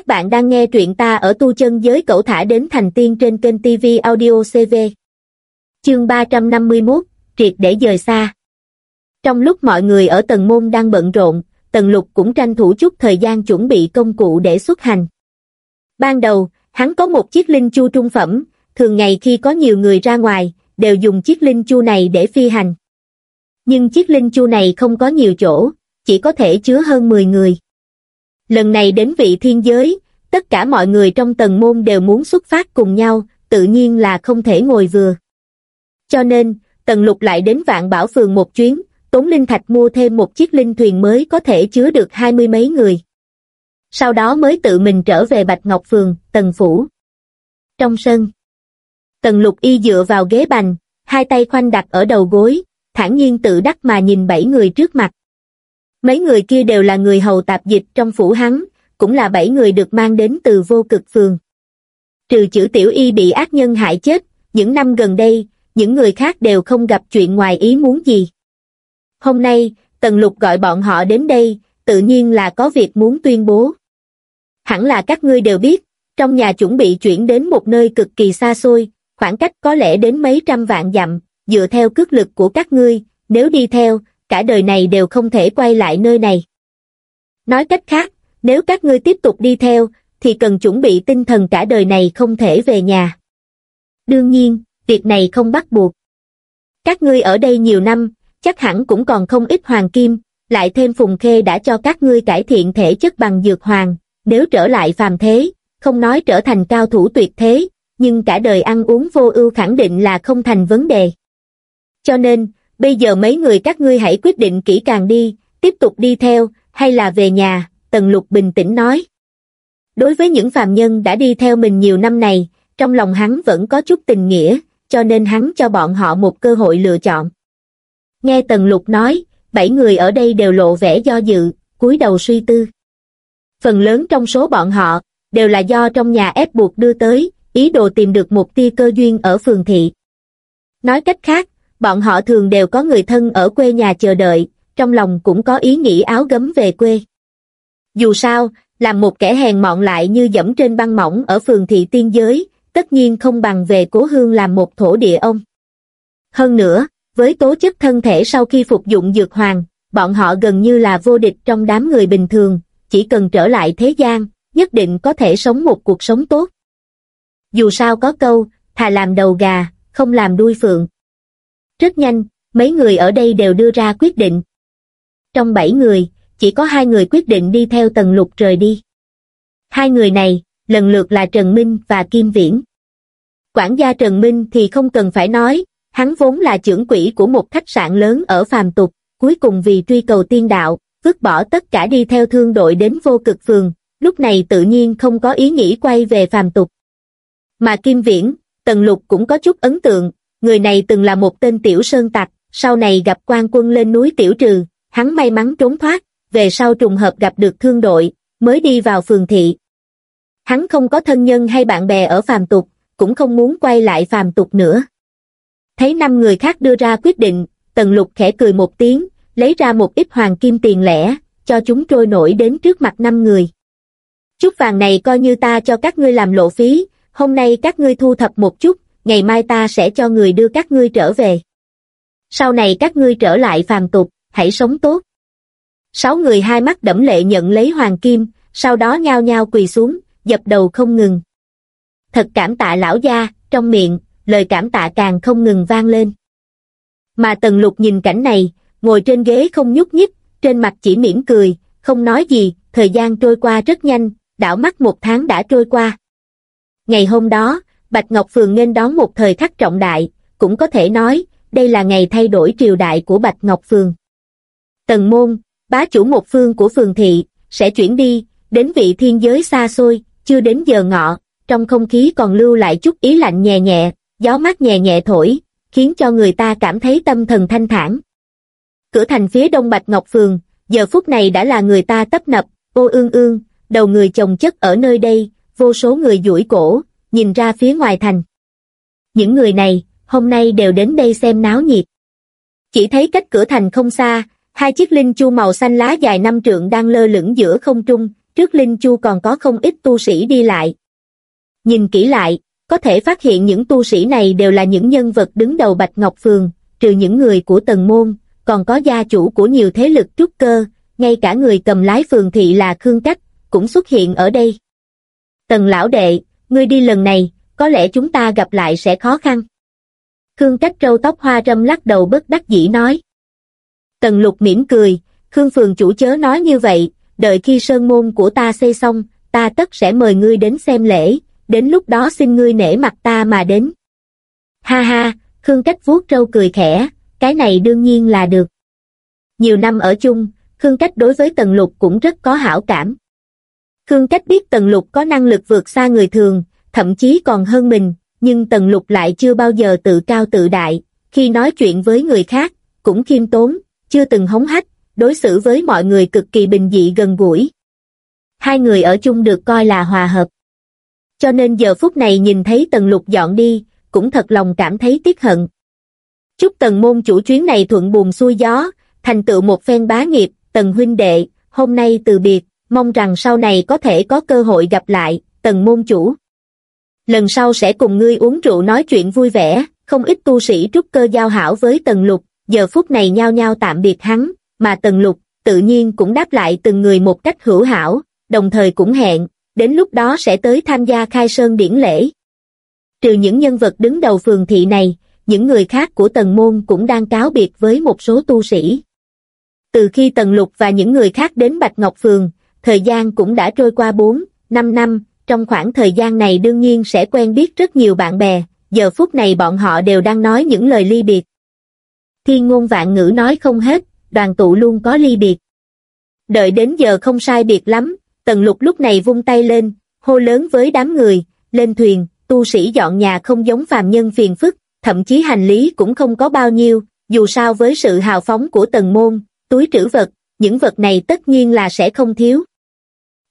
Các bạn đang nghe truyện ta ở tu chân giới cậu thả đến thành tiên trên kênh TV Audio CV. Chương 351, triệt để dời xa. Trong lúc mọi người ở tầng môn đang bận rộn, tầng lục cũng tranh thủ chút thời gian chuẩn bị công cụ để xuất hành. Ban đầu, hắn có một chiếc linh chu trung phẩm, thường ngày khi có nhiều người ra ngoài, đều dùng chiếc linh chu này để phi hành. Nhưng chiếc linh chu này không có nhiều chỗ, chỉ có thể chứa hơn 10 người. Lần này đến vị thiên giới, tất cả mọi người trong tầng môn đều muốn xuất phát cùng nhau, tự nhiên là không thể ngồi vừa. Cho nên, tầng lục lại đến vạn bảo phường một chuyến, tốn linh thạch mua thêm một chiếc linh thuyền mới có thể chứa được hai mươi mấy người. Sau đó mới tự mình trở về Bạch Ngọc Phường, tầng phủ. Trong sân, tầng lục y dựa vào ghế bành, hai tay khoanh đặt ở đầu gối, thản nhiên tự đắc mà nhìn bảy người trước mặt. Mấy người kia đều là người hầu tạp dịch trong phủ hắn, cũng là bảy người được mang đến từ vô cực phường. Trừ chữ tiểu y bị ác nhân hại chết, những năm gần đây, những người khác đều không gặp chuyện ngoài ý muốn gì. Hôm nay, Tần Lục gọi bọn họ đến đây, tự nhiên là có việc muốn tuyên bố. Hẳn là các ngươi đều biết, trong nhà chuẩn bị chuyển đến một nơi cực kỳ xa xôi, khoảng cách có lẽ đến mấy trăm vạn dặm, dựa theo cước lực của các ngươi, nếu đi theo, cả đời này đều không thể quay lại nơi này. Nói cách khác, nếu các ngươi tiếp tục đi theo, thì cần chuẩn bị tinh thần cả đời này không thể về nhà. Đương nhiên, việc này không bắt buộc. Các ngươi ở đây nhiều năm, chắc hẳn cũng còn không ít hoàng kim, lại thêm phùng khê đã cho các ngươi cải thiện thể chất bằng dược hoàng, nếu trở lại phàm thế, không nói trở thành cao thủ tuyệt thế, nhưng cả đời ăn uống vô ưu khẳng định là không thành vấn đề. Cho nên, bây giờ mấy người các ngươi hãy quyết định kỹ càng đi, tiếp tục đi theo, hay là về nhà, Tần Lục bình tĩnh nói. Đối với những phàm nhân đã đi theo mình nhiều năm này, trong lòng hắn vẫn có chút tình nghĩa, cho nên hắn cho bọn họ một cơ hội lựa chọn. Nghe Tần Lục nói, bảy người ở đây đều lộ vẻ do dự, cúi đầu suy tư. Phần lớn trong số bọn họ, đều là do trong nhà ép buộc đưa tới, ý đồ tìm được một tia cơ duyên ở phường thị. Nói cách khác, bọn họ thường đều có người thân ở quê nhà chờ đợi, trong lòng cũng có ý nghĩ áo gấm về quê. Dù sao, làm một kẻ hèn mọn lại như dẫm trên băng mỏng ở phường thị tiên giới, tất nhiên không bằng về cố hương làm một thổ địa ông. Hơn nữa, với tố chất thân thể sau khi phục dụng dược hoàng, bọn họ gần như là vô địch trong đám người bình thường, chỉ cần trở lại thế gian, nhất định có thể sống một cuộc sống tốt. Dù sao có câu, thà làm đầu gà, không làm đuôi phượng. Rất nhanh, mấy người ở đây đều đưa ra quyết định. Trong bảy người, chỉ có hai người quyết định đi theo tần lục rời đi. Hai người này, lần lượt là Trần Minh và Kim Viễn. Quản gia Trần Minh thì không cần phải nói, hắn vốn là trưởng quỹ của một khách sạn lớn ở phàm tục, cuối cùng vì truy cầu tiên đạo, vứt bỏ tất cả đi theo thương đội đến vô cực phường, lúc này tự nhiên không có ý nghĩ quay về phàm tục. Mà Kim Viễn, Tần Lục cũng có chút ấn tượng, người này từng là một tên tiểu sơn tặc, sau này gặp quan quân lên núi tiểu trừ, hắn may mắn trốn thoát, về sau trùng hợp gặp được thương đội, mới đi vào phường thị. Hắn không có thân nhân hay bạn bè ở phàm tục, cũng không muốn quay lại phàm tục nữa. Thấy năm người khác đưa ra quyết định, tần lục khẽ cười một tiếng, lấy ra một ít hoàng kim tiền lẻ, cho chúng trôi nổi đến trước mặt năm người. Chút vàng này coi như ta cho các ngươi làm lộ phí, hôm nay các ngươi thu thập một chút, ngày mai ta sẽ cho người đưa các ngươi trở về. Sau này các ngươi trở lại phàm tục, hãy sống tốt. Sáu người hai mắt đẫm lệ nhận lấy hoàng kim, sau đó nhao nhao quỳ xuống, dập đầu không ngừng. Thật cảm tạ lão gia, trong miệng, lời cảm tạ càng không ngừng vang lên. Mà Tần Lục nhìn cảnh này, ngồi trên ghế không nhúc nhích, trên mặt chỉ mỉm cười, không nói gì, thời gian trôi qua rất nhanh, đảo mắt một tháng đã trôi qua. Ngày hôm đó, Bạch Ngọc Phường nên đón một thời khắc trọng đại, cũng có thể nói, đây là ngày thay đổi triều đại của Bạch Ngọc Phường. Tần Môn, bá chủ một phương của phường thị, sẽ chuyển đi, đến vị thiên giới xa xôi, chưa đến giờ ngọ, trong không khí còn lưu lại chút ý lạnh nhẹ nhẹ, gió mát nhẹ nhẹ thổi, khiến cho người ta cảm thấy tâm thần thanh thản. Cửa thành phía đông Bạch Ngọc Phường, giờ phút này đã là người ta tấp nập, ô ương ương, đầu người chồng chất ở nơi đây, vô số người duỗi cổ, nhìn ra phía ngoài thành. Những người này, hôm nay đều đến đây xem náo nhiệt. Chỉ thấy cách cửa thành không xa, hai chiếc linh chu màu xanh lá dài năm trượng đang lơ lửng giữa không trung, trước Linh Chu còn có không ít tu sĩ đi lại. Nhìn kỹ lại, có thể phát hiện những tu sĩ này đều là những nhân vật đứng đầu Bạch Ngọc Phường, trừ những người của tần môn, còn có gia chủ của nhiều thế lực trúc cơ, ngay cả người cầm lái phường thị là Khương Cách, cũng xuất hiện ở đây. Tần lão đệ, ngươi đi lần này, có lẽ chúng ta gặp lại sẽ khó khăn. Khương Cách trâu tóc hoa râm lắc đầu bất đắc dĩ nói. Tần lục mỉm cười, Khương phường chủ chớ nói như vậy, đợi khi sơn môn của ta xây xong, ta tất sẽ mời ngươi đến xem lễ, đến lúc đó xin ngươi nể mặt ta mà đến. Ha ha, Khương Cách vuốt râu cười khẽ, cái này đương nhiên là được. Nhiều năm ở chung, Khương Cách đối với Tần Lục cũng rất có hảo cảm. Khương Cách biết Tần Lục có năng lực vượt xa người thường, thậm chí còn hơn mình, nhưng Tần Lục lại chưa bao giờ tự cao tự đại, khi nói chuyện với người khác, cũng khiêm tốn, chưa từng hống hách, đối xử với mọi người cực kỳ bình dị gần gũi. Hai người ở chung được coi là hòa hợp. Cho nên giờ phút này nhìn thấy Tần Lục dọn đi, cũng thật lòng cảm thấy tiếc hận. Chúc Tần môn chủ chuyến này thuận buồm xuôi gió, thành tựu một phen bá nghiệp, Tần huynh đệ, hôm nay từ biệt, mong rằng sau này có thể có cơ hội gặp lại, Tần môn chủ. Lần sau sẽ cùng ngươi uống rượu nói chuyện vui vẻ, không ít tu sĩ trúc cơ giao hảo với Tần Lục, giờ phút này nhao nhao tạm biệt hắn, mà Tần Lục tự nhiên cũng đáp lại từng người một cách hữu hảo, đồng thời cũng hẹn, đến lúc đó sẽ tới tham gia khai sơn điển lễ. Trừ những nhân vật đứng đầu phường thị này, những người khác của Tần Môn cũng đang cáo biệt với một số tu sĩ. Từ khi Tần Lục và những người khác đến Bạch Ngọc Phường, thời gian cũng đã trôi qua 4, 5 năm, trong khoảng thời gian này đương nhiên sẽ quen biết rất nhiều bạn bè, giờ phút này bọn họ đều đang nói những lời ly biệt. Thiên ngôn vạn ngữ nói không hết, đoàn tụ luôn có ly biệt. Đợi đến giờ không sai biệt lắm, Tần Lục lúc này vung tay lên, hô lớn với đám người, lên thuyền, tu sĩ dọn nhà không giống phàm nhân phiền phức, thậm chí hành lý cũng không có bao nhiêu, dù sao với sự hào phóng của tần môn, túi trữ vật, những vật này tất nhiên là sẽ không thiếu.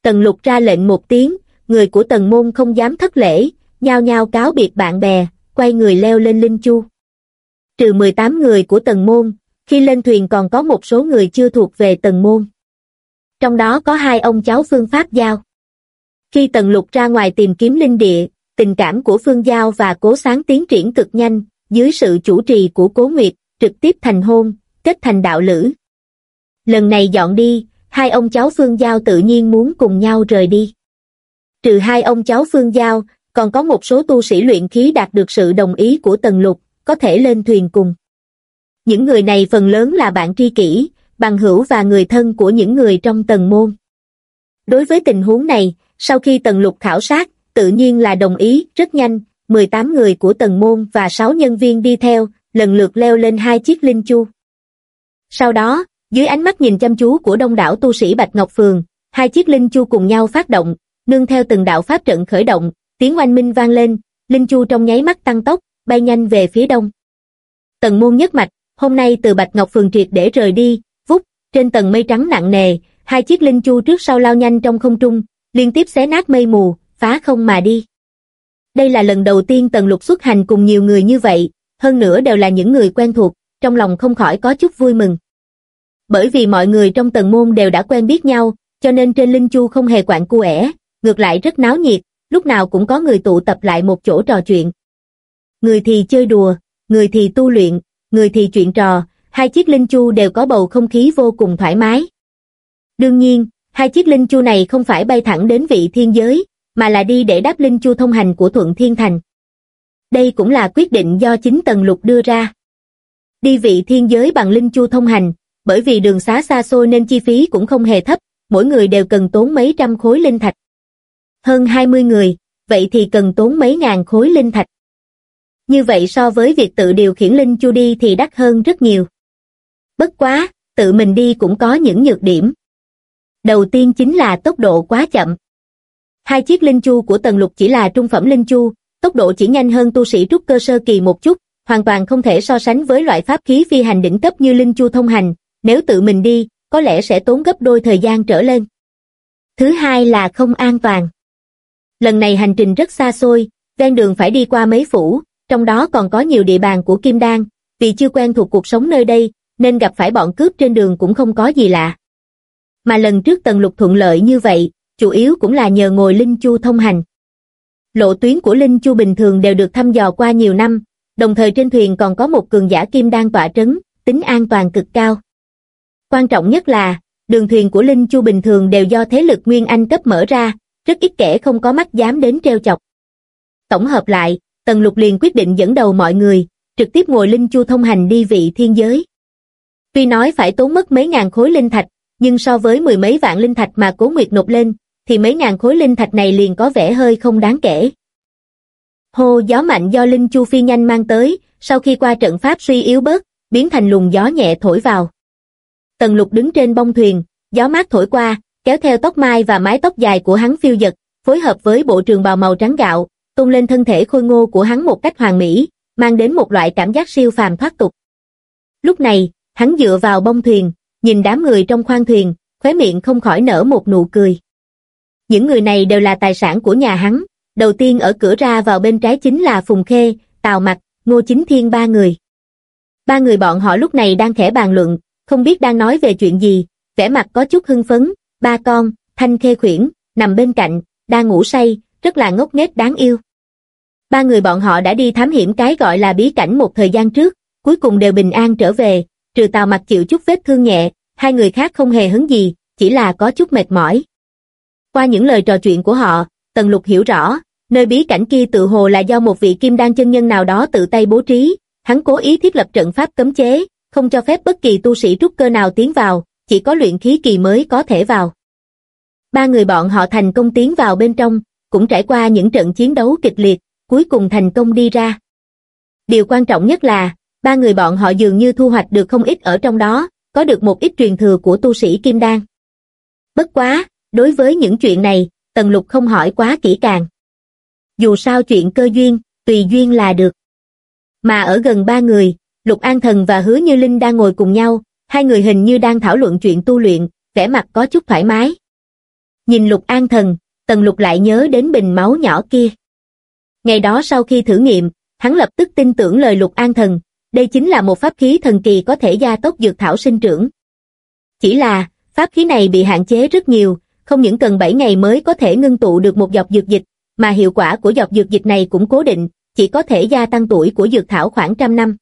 Tần lục ra lệnh một tiếng, người của tần môn không dám thất lễ, nhao nhao cáo biệt bạn bè, quay người leo lên linh chu. Trừ 18 người của tần môn, khi lên thuyền còn có một số người chưa thuộc về tần môn. Trong đó có hai ông cháu Phương Pháp Giao. Khi tần lục ra ngoài tìm kiếm linh địa, tình cảm của Phương Giao và Cố Sáng tiến triển cực nhanh, dưới sự chủ trì của Cố Nguyệt, trực tiếp thành hôn, kết thành đạo lữ. Lần này dọn đi, hai ông cháu Phương Giao tự nhiên muốn cùng nhau rời đi. Trừ hai ông cháu Phương Giao, còn có một số tu sĩ luyện khí đạt được sự đồng ý của Tần Lục, có thể lên thuyền cùng. Những người này phần lớn là bạn tri kỷ, bằng hữu và người thân của những người trong Tần môn. Đối với tình huống này, sau khi Tần Lục khảo sát, tự nhiên là đồng ý, rất nhanh, 18 người của Tần môn và 6 nhân viên đi theo, lần lượt leo lên hai chiếc linh chu. Sau đó, dưới ánh mắt nhìn chăm chú của đông đảo tu sĩ Bạch Ngọc Phường, hai chiếc linh chu cùng nhau phát động, nương theo từng đạo pháp trận khởi động, tiếng oanh minh vang lên, linh chu trong nháy mắt tăng tốc, bay nhanh về phía đông. tần môn nhất mạch, hôm nay từ Bạch Ngọc Phường triệt để rời đi, vút, trên tầng mây trắng nặng nề, hai chiếc linh chu trước sau lao nhanh trong không trung, liên tiếp xé nát mây mù, phá không mà đi. Đây là lần đầu tiên Tần Lục xuất hành cùng nhiều người như vậy, hơn nữa đều là những người quen thuộc, trong lòng không khỏi có chút vui mừng. Bởi vì mọi người trong tầng môn đều đã quen biết nhau, cho nên trên Linh Chu không hề quạng cu ẻ, ngược lại rất náo nhiệt, lúc nào cũng có người tụ tập lại một chỗ trò chuyện. Người thì chơi đùa, người thì tu luyện, người thì chuyện trò, hai chiếc Linh Chu đều có bầu không khí vô cùng thoải mái. Đương nhiên, hai chiếc Linh Chu này không phải bay thẳng đến vị thiên giới, mà là đi để đáp linh chu thông hành của Thuận Thiên Thành. Đây cũng là quyết định do chính Tần Lục đưa ra. Đi vị thiên giới bằng linh chu thông hành, bởi vì đường xá xa xôi nên chi phí cũng không hề thấp, mỗi người đều cần tốn mấy trăm khối linh thạch. Hơn 20 người, vậy thì cần tốn mấy ngàn khối linh thạch. Như vậy so với việc tự điều khiển linh chu đi thì đắt hơn rất nhiều. Bất quá, tự mình đi cũng có những nhược điểm. Đầu tiên chính là tốc độ quá chậm. Hai chiếc linh chu của tần lục chỉ là trung phẩm linh chu, tốc độ chỉ nhanh hơn tu sĩ trúc cơ sơ kỳ một chút, hoàn toàn không thể so sánh với loại pháp khí phi hành đỉnh cấp như linh chu thông hành, nếu tự mình đi, có lẽ sẽ tốn gấp đôi thời gian trở lên. Thứ hai là không an toàn. Lần này hành trình rất xa xôi, ven đường phải đi qua mấy phủ, trong đó còn có nhiều địa bàn của Kim Đan, vì chưa quen thuộc cuộc sống nơi đây, nên gặp phải bọn cướp trên đường cũng không có gì lạ. Mà lần trước tần lục thuận lợi như vậy, chủ yếu cũng là nhờ ngồi linh chu thông hành. Lộ tuyến của linh chu bình thường đều được thăm dò qua nhiều năm, đồng thời trên thuyền còn có một cường giả kim đang tọa trấn, tính an toàn cực cao. Quan trọng nhất là, đường thuyền của Linh Chu bình thường đều do thế lực Nguyên Anh cấp mở ra, rất ít kẻ không có mắt dám đến treo chọc. Tổng hợp lại, Tần Lục liền quyết định dẫn đầu mọi người, trực tiếp ngồi Linh Chu thông hành đi vị thiên giới. Tuy nói phải tốn mất mấy ngàn khối linh thạch, nhưng so với mười mấy vạn linh thạch mà Cố Nguyệt nộp lên, thì mấy ngàn khối linh thạch này liền có vẻ hơi không đáng kể. Hồ gió mạnh do Linh Chu phi nhanh mang tới, sau khi qua trận pháp suy yếu bớt, biến thành luồng gió nhẹ thổi vào. Tần lục đứng trên bông thuyền, gió mát thổi qua, kéo theo tóc mai và mái tóc dài của hắn phiêu dật, phối hợp với bộ trường bào màu trắng gạo, tung lên thân thể khôi ngô của hắn một cách hoàn mỹ, mang đến một loại cảm giác siêu phàm thoát tục. Lúc này, hắn dựa vào bông thuyền, nhìn đám người trong khoang thuyền, khóe miệng không khỏi nở một nụ cười. Những người này đều là tài sản của nhà hắn, đầu tiên ở cửa ra vào bên trái chính là Phùng Khê, Tào Mặc, Ngô Chính Thiên ba người. Ba người bọn họ lúc này đang khẽ bàn luận, không biết đang nói về chuyện gì, vẻ mặt có chút hưng phấn, ba con, thanh khê khuyển, nằm bên cạnh, đang ngủ say, rất là ngốc nghếch đáng yêu. Ba người bọn họ đã đi thám hiểm cái gọi là bí cảnh một thời gian trước, cuối cùng đều bình an trở về, trừ tào mặt chịu chút vết thương nhẹ, hai người khác không hề hứng gì, chỉ là có chút mệt mỏi. Qua những lời trò chuyện của họ, Tần Lục hiểu rõ, nơi bí cảnh kia tự hồ là do một vị kim đan chân nhân nào đó tự tay bố trí, hắn cố ý thiết lập trận pháp cấm chế, không cho phép bất kỳ tu sĩ trúc cơ nào tiến vào, chỉ có luyện khí kỳ mới có thể vào. Ba người bọn họ thành công tiến vào bên trong, cũng trải qua những trận chiến đấu kịch liệt, cuối cùng thành công đi ra. Điều quan trọng nhất là, ba người bọn họ dường như thu hoạch được không ít ở trong đó, có được một ít truyền thừa của tu sĩ Kim Đan. Bất quá, đối với những chuyện này, Tần Lục không hỏi quá kỹ càng. Dù sao chuyện cơ duyên, tùy duyên là được. Mà ở gần ba người, Lục An Thần và Hứa Như Linh đang ngồi cùng nhau, hai người hình như đang thảo luận chuyện tu luyện, vẻ mặt có chút thoải mái. Nhìn Lục An Thần, Tần Lục lại nhớ đến bình máu nhỏ kia. Ngày đó sau khi thử nghiệm, hắn lập tức tin tưởng lời Lục An Thần, đây chính là một pháp khí thần kỳ có thể gia tốc dược thảo sinh trưởng. Chỉ là, pháp khí này bị hạn chế rất nhiều, không những cần 7 ngày mới có thể ngưng tụ được một giọt dược dịch, mà hiệu quả của giọt dược dịch này cũng cố định, chỉ có thể gia tăng tuổi của dược thảo khoảng trăm năm.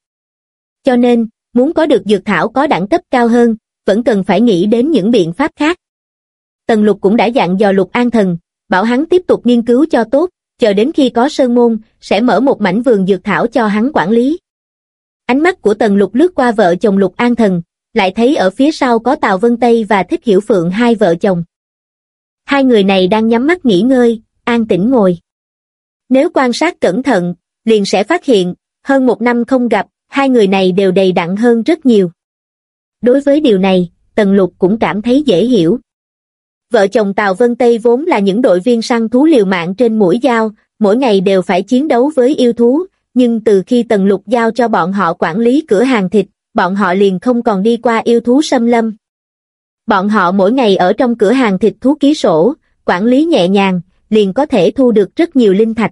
Cho nên, muốn có được dược thảo có đẳng cấp cao hơn, vẫn cần phải nghĩ đến những biện pháp khác. Tần lục cũng đã dặn dò lục an thần, bảo hắn tiếp tục nghiên cứu cho tốt, chờ đến khi có sơn môn, sẽ mở một mảnh vườn dược thảo cho hắn quản lý. Ánh mắt của tần lục lướt qua vợ chồng lục an thần, lại thấy ở phía sau có Tào Vân Tây và Thích Hiểu Phượng hai vợ chồng. Hai người này đang nhắm mắt nghỉ ngơi, an tĩnh ngồi. Nếu quan sát cẩn thận, liền sẽ phát hiện, hơn một năm không gặp, hai người này đều đầy đặn hơn rất nhiều. Đối với điều này, Tần Lục cũng cảm thấy dễ hiểu. Vợ chồng Tào Vân Tây vốn là những đội viên săn thú liều mạng trên mũi dao, mỗi ngày đều phải chiến đấu với yêu thú, nhưng từ khi Tần Lục giao cho bọn họ quản lý cửa hàng thịt, bọn họ liền không còn đi qua yêu thú xâm lâm. Bọn họ mỗi ngày ở trong cửa hàng thịt thú ký sổ, quản lý nhẹ nhàng, liền có thể thu được rất nhiều linh thạch.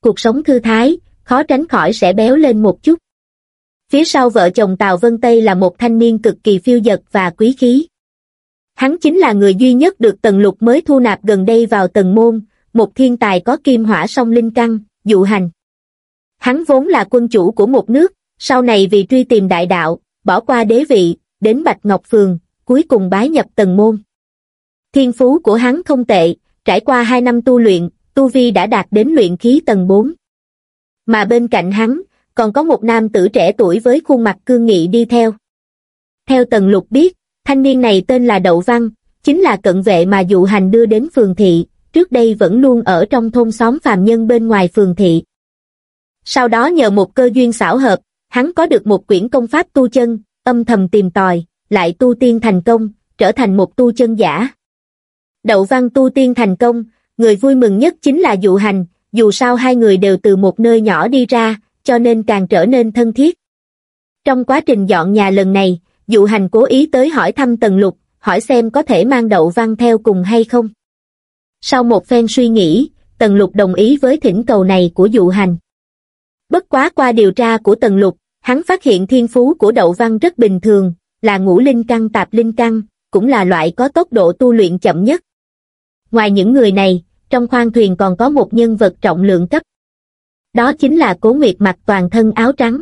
Cuộc sống thư thái, khó tránh khỏi sẽ béo lên một chút. Phía sau vợ chồng Tào Vân Tây là một thanh niên cực kỳ phiêu dật và quý khí. Hắn chính là người duy nhất được Tần Lục mới thu nạp gần đây vào Tần Môn, một thiên tài có kim hỏa song linh căn, dụ hành. Hắn vốn là quân chủ của một nước, sau này vì truy tìm đại đạo, bỏ qua đế vị, đến Bạch Ngọc Phường, cuối cùng bái nhập Tần Môn. Thiên phú của hắn không tệ, trải qua hai năm tu luyện, tu vi đã đạt đến luyện khí tầng 4. Mà bên cạnh hắn, còn có một nam tử trẻ tuổi với khuôn mặt cương nghị đi theo. Theo Tần Lục biết, thanh niên này tên là Đậu Văn, chính là cận vệ mà dụ hành đưa đến phường thị, trước đây vẫn luôn ở trong thôn xóm phàm nhân bên ngoài phường thị. Sau đó nhờ một cơ duyên xảo hợp, hắn có được một quyển công pháp tu chân, âm thầm tìm tòi, lại tu tiên thành công, trở thành một tu chân giả. Đậu Văn tu tiên thành công, người vui mừng nhất chính là dụ hành, dù sao hai người đều từ một nơi nhỏ đi ra, cho nên càng trở nên thân thiết. Trong quá trình dọn nhà lần này, dụ hành cố ý tới hỏi thăm Tần Lục, hỏi xem có thể mang đậu văn theo cùng hay không. Sau một phen suy nghĩ, Tần Lục đồng ý với thỉnh cầu này của dụ hành. Bất quá qua điều tra của Tần Lục, hắn phát hiện thiên phú của đậu văn rất bình thường, là ngũ linh căn tạp linh căn, cũng là loại có tốc độ tu luyện chậm nhất. ngoài những người này, trong khoang thuyền còn có một nhân vật trọng lượng cấp. Đó chính là Cố Nguyệt mặc toàn thân áo trắng.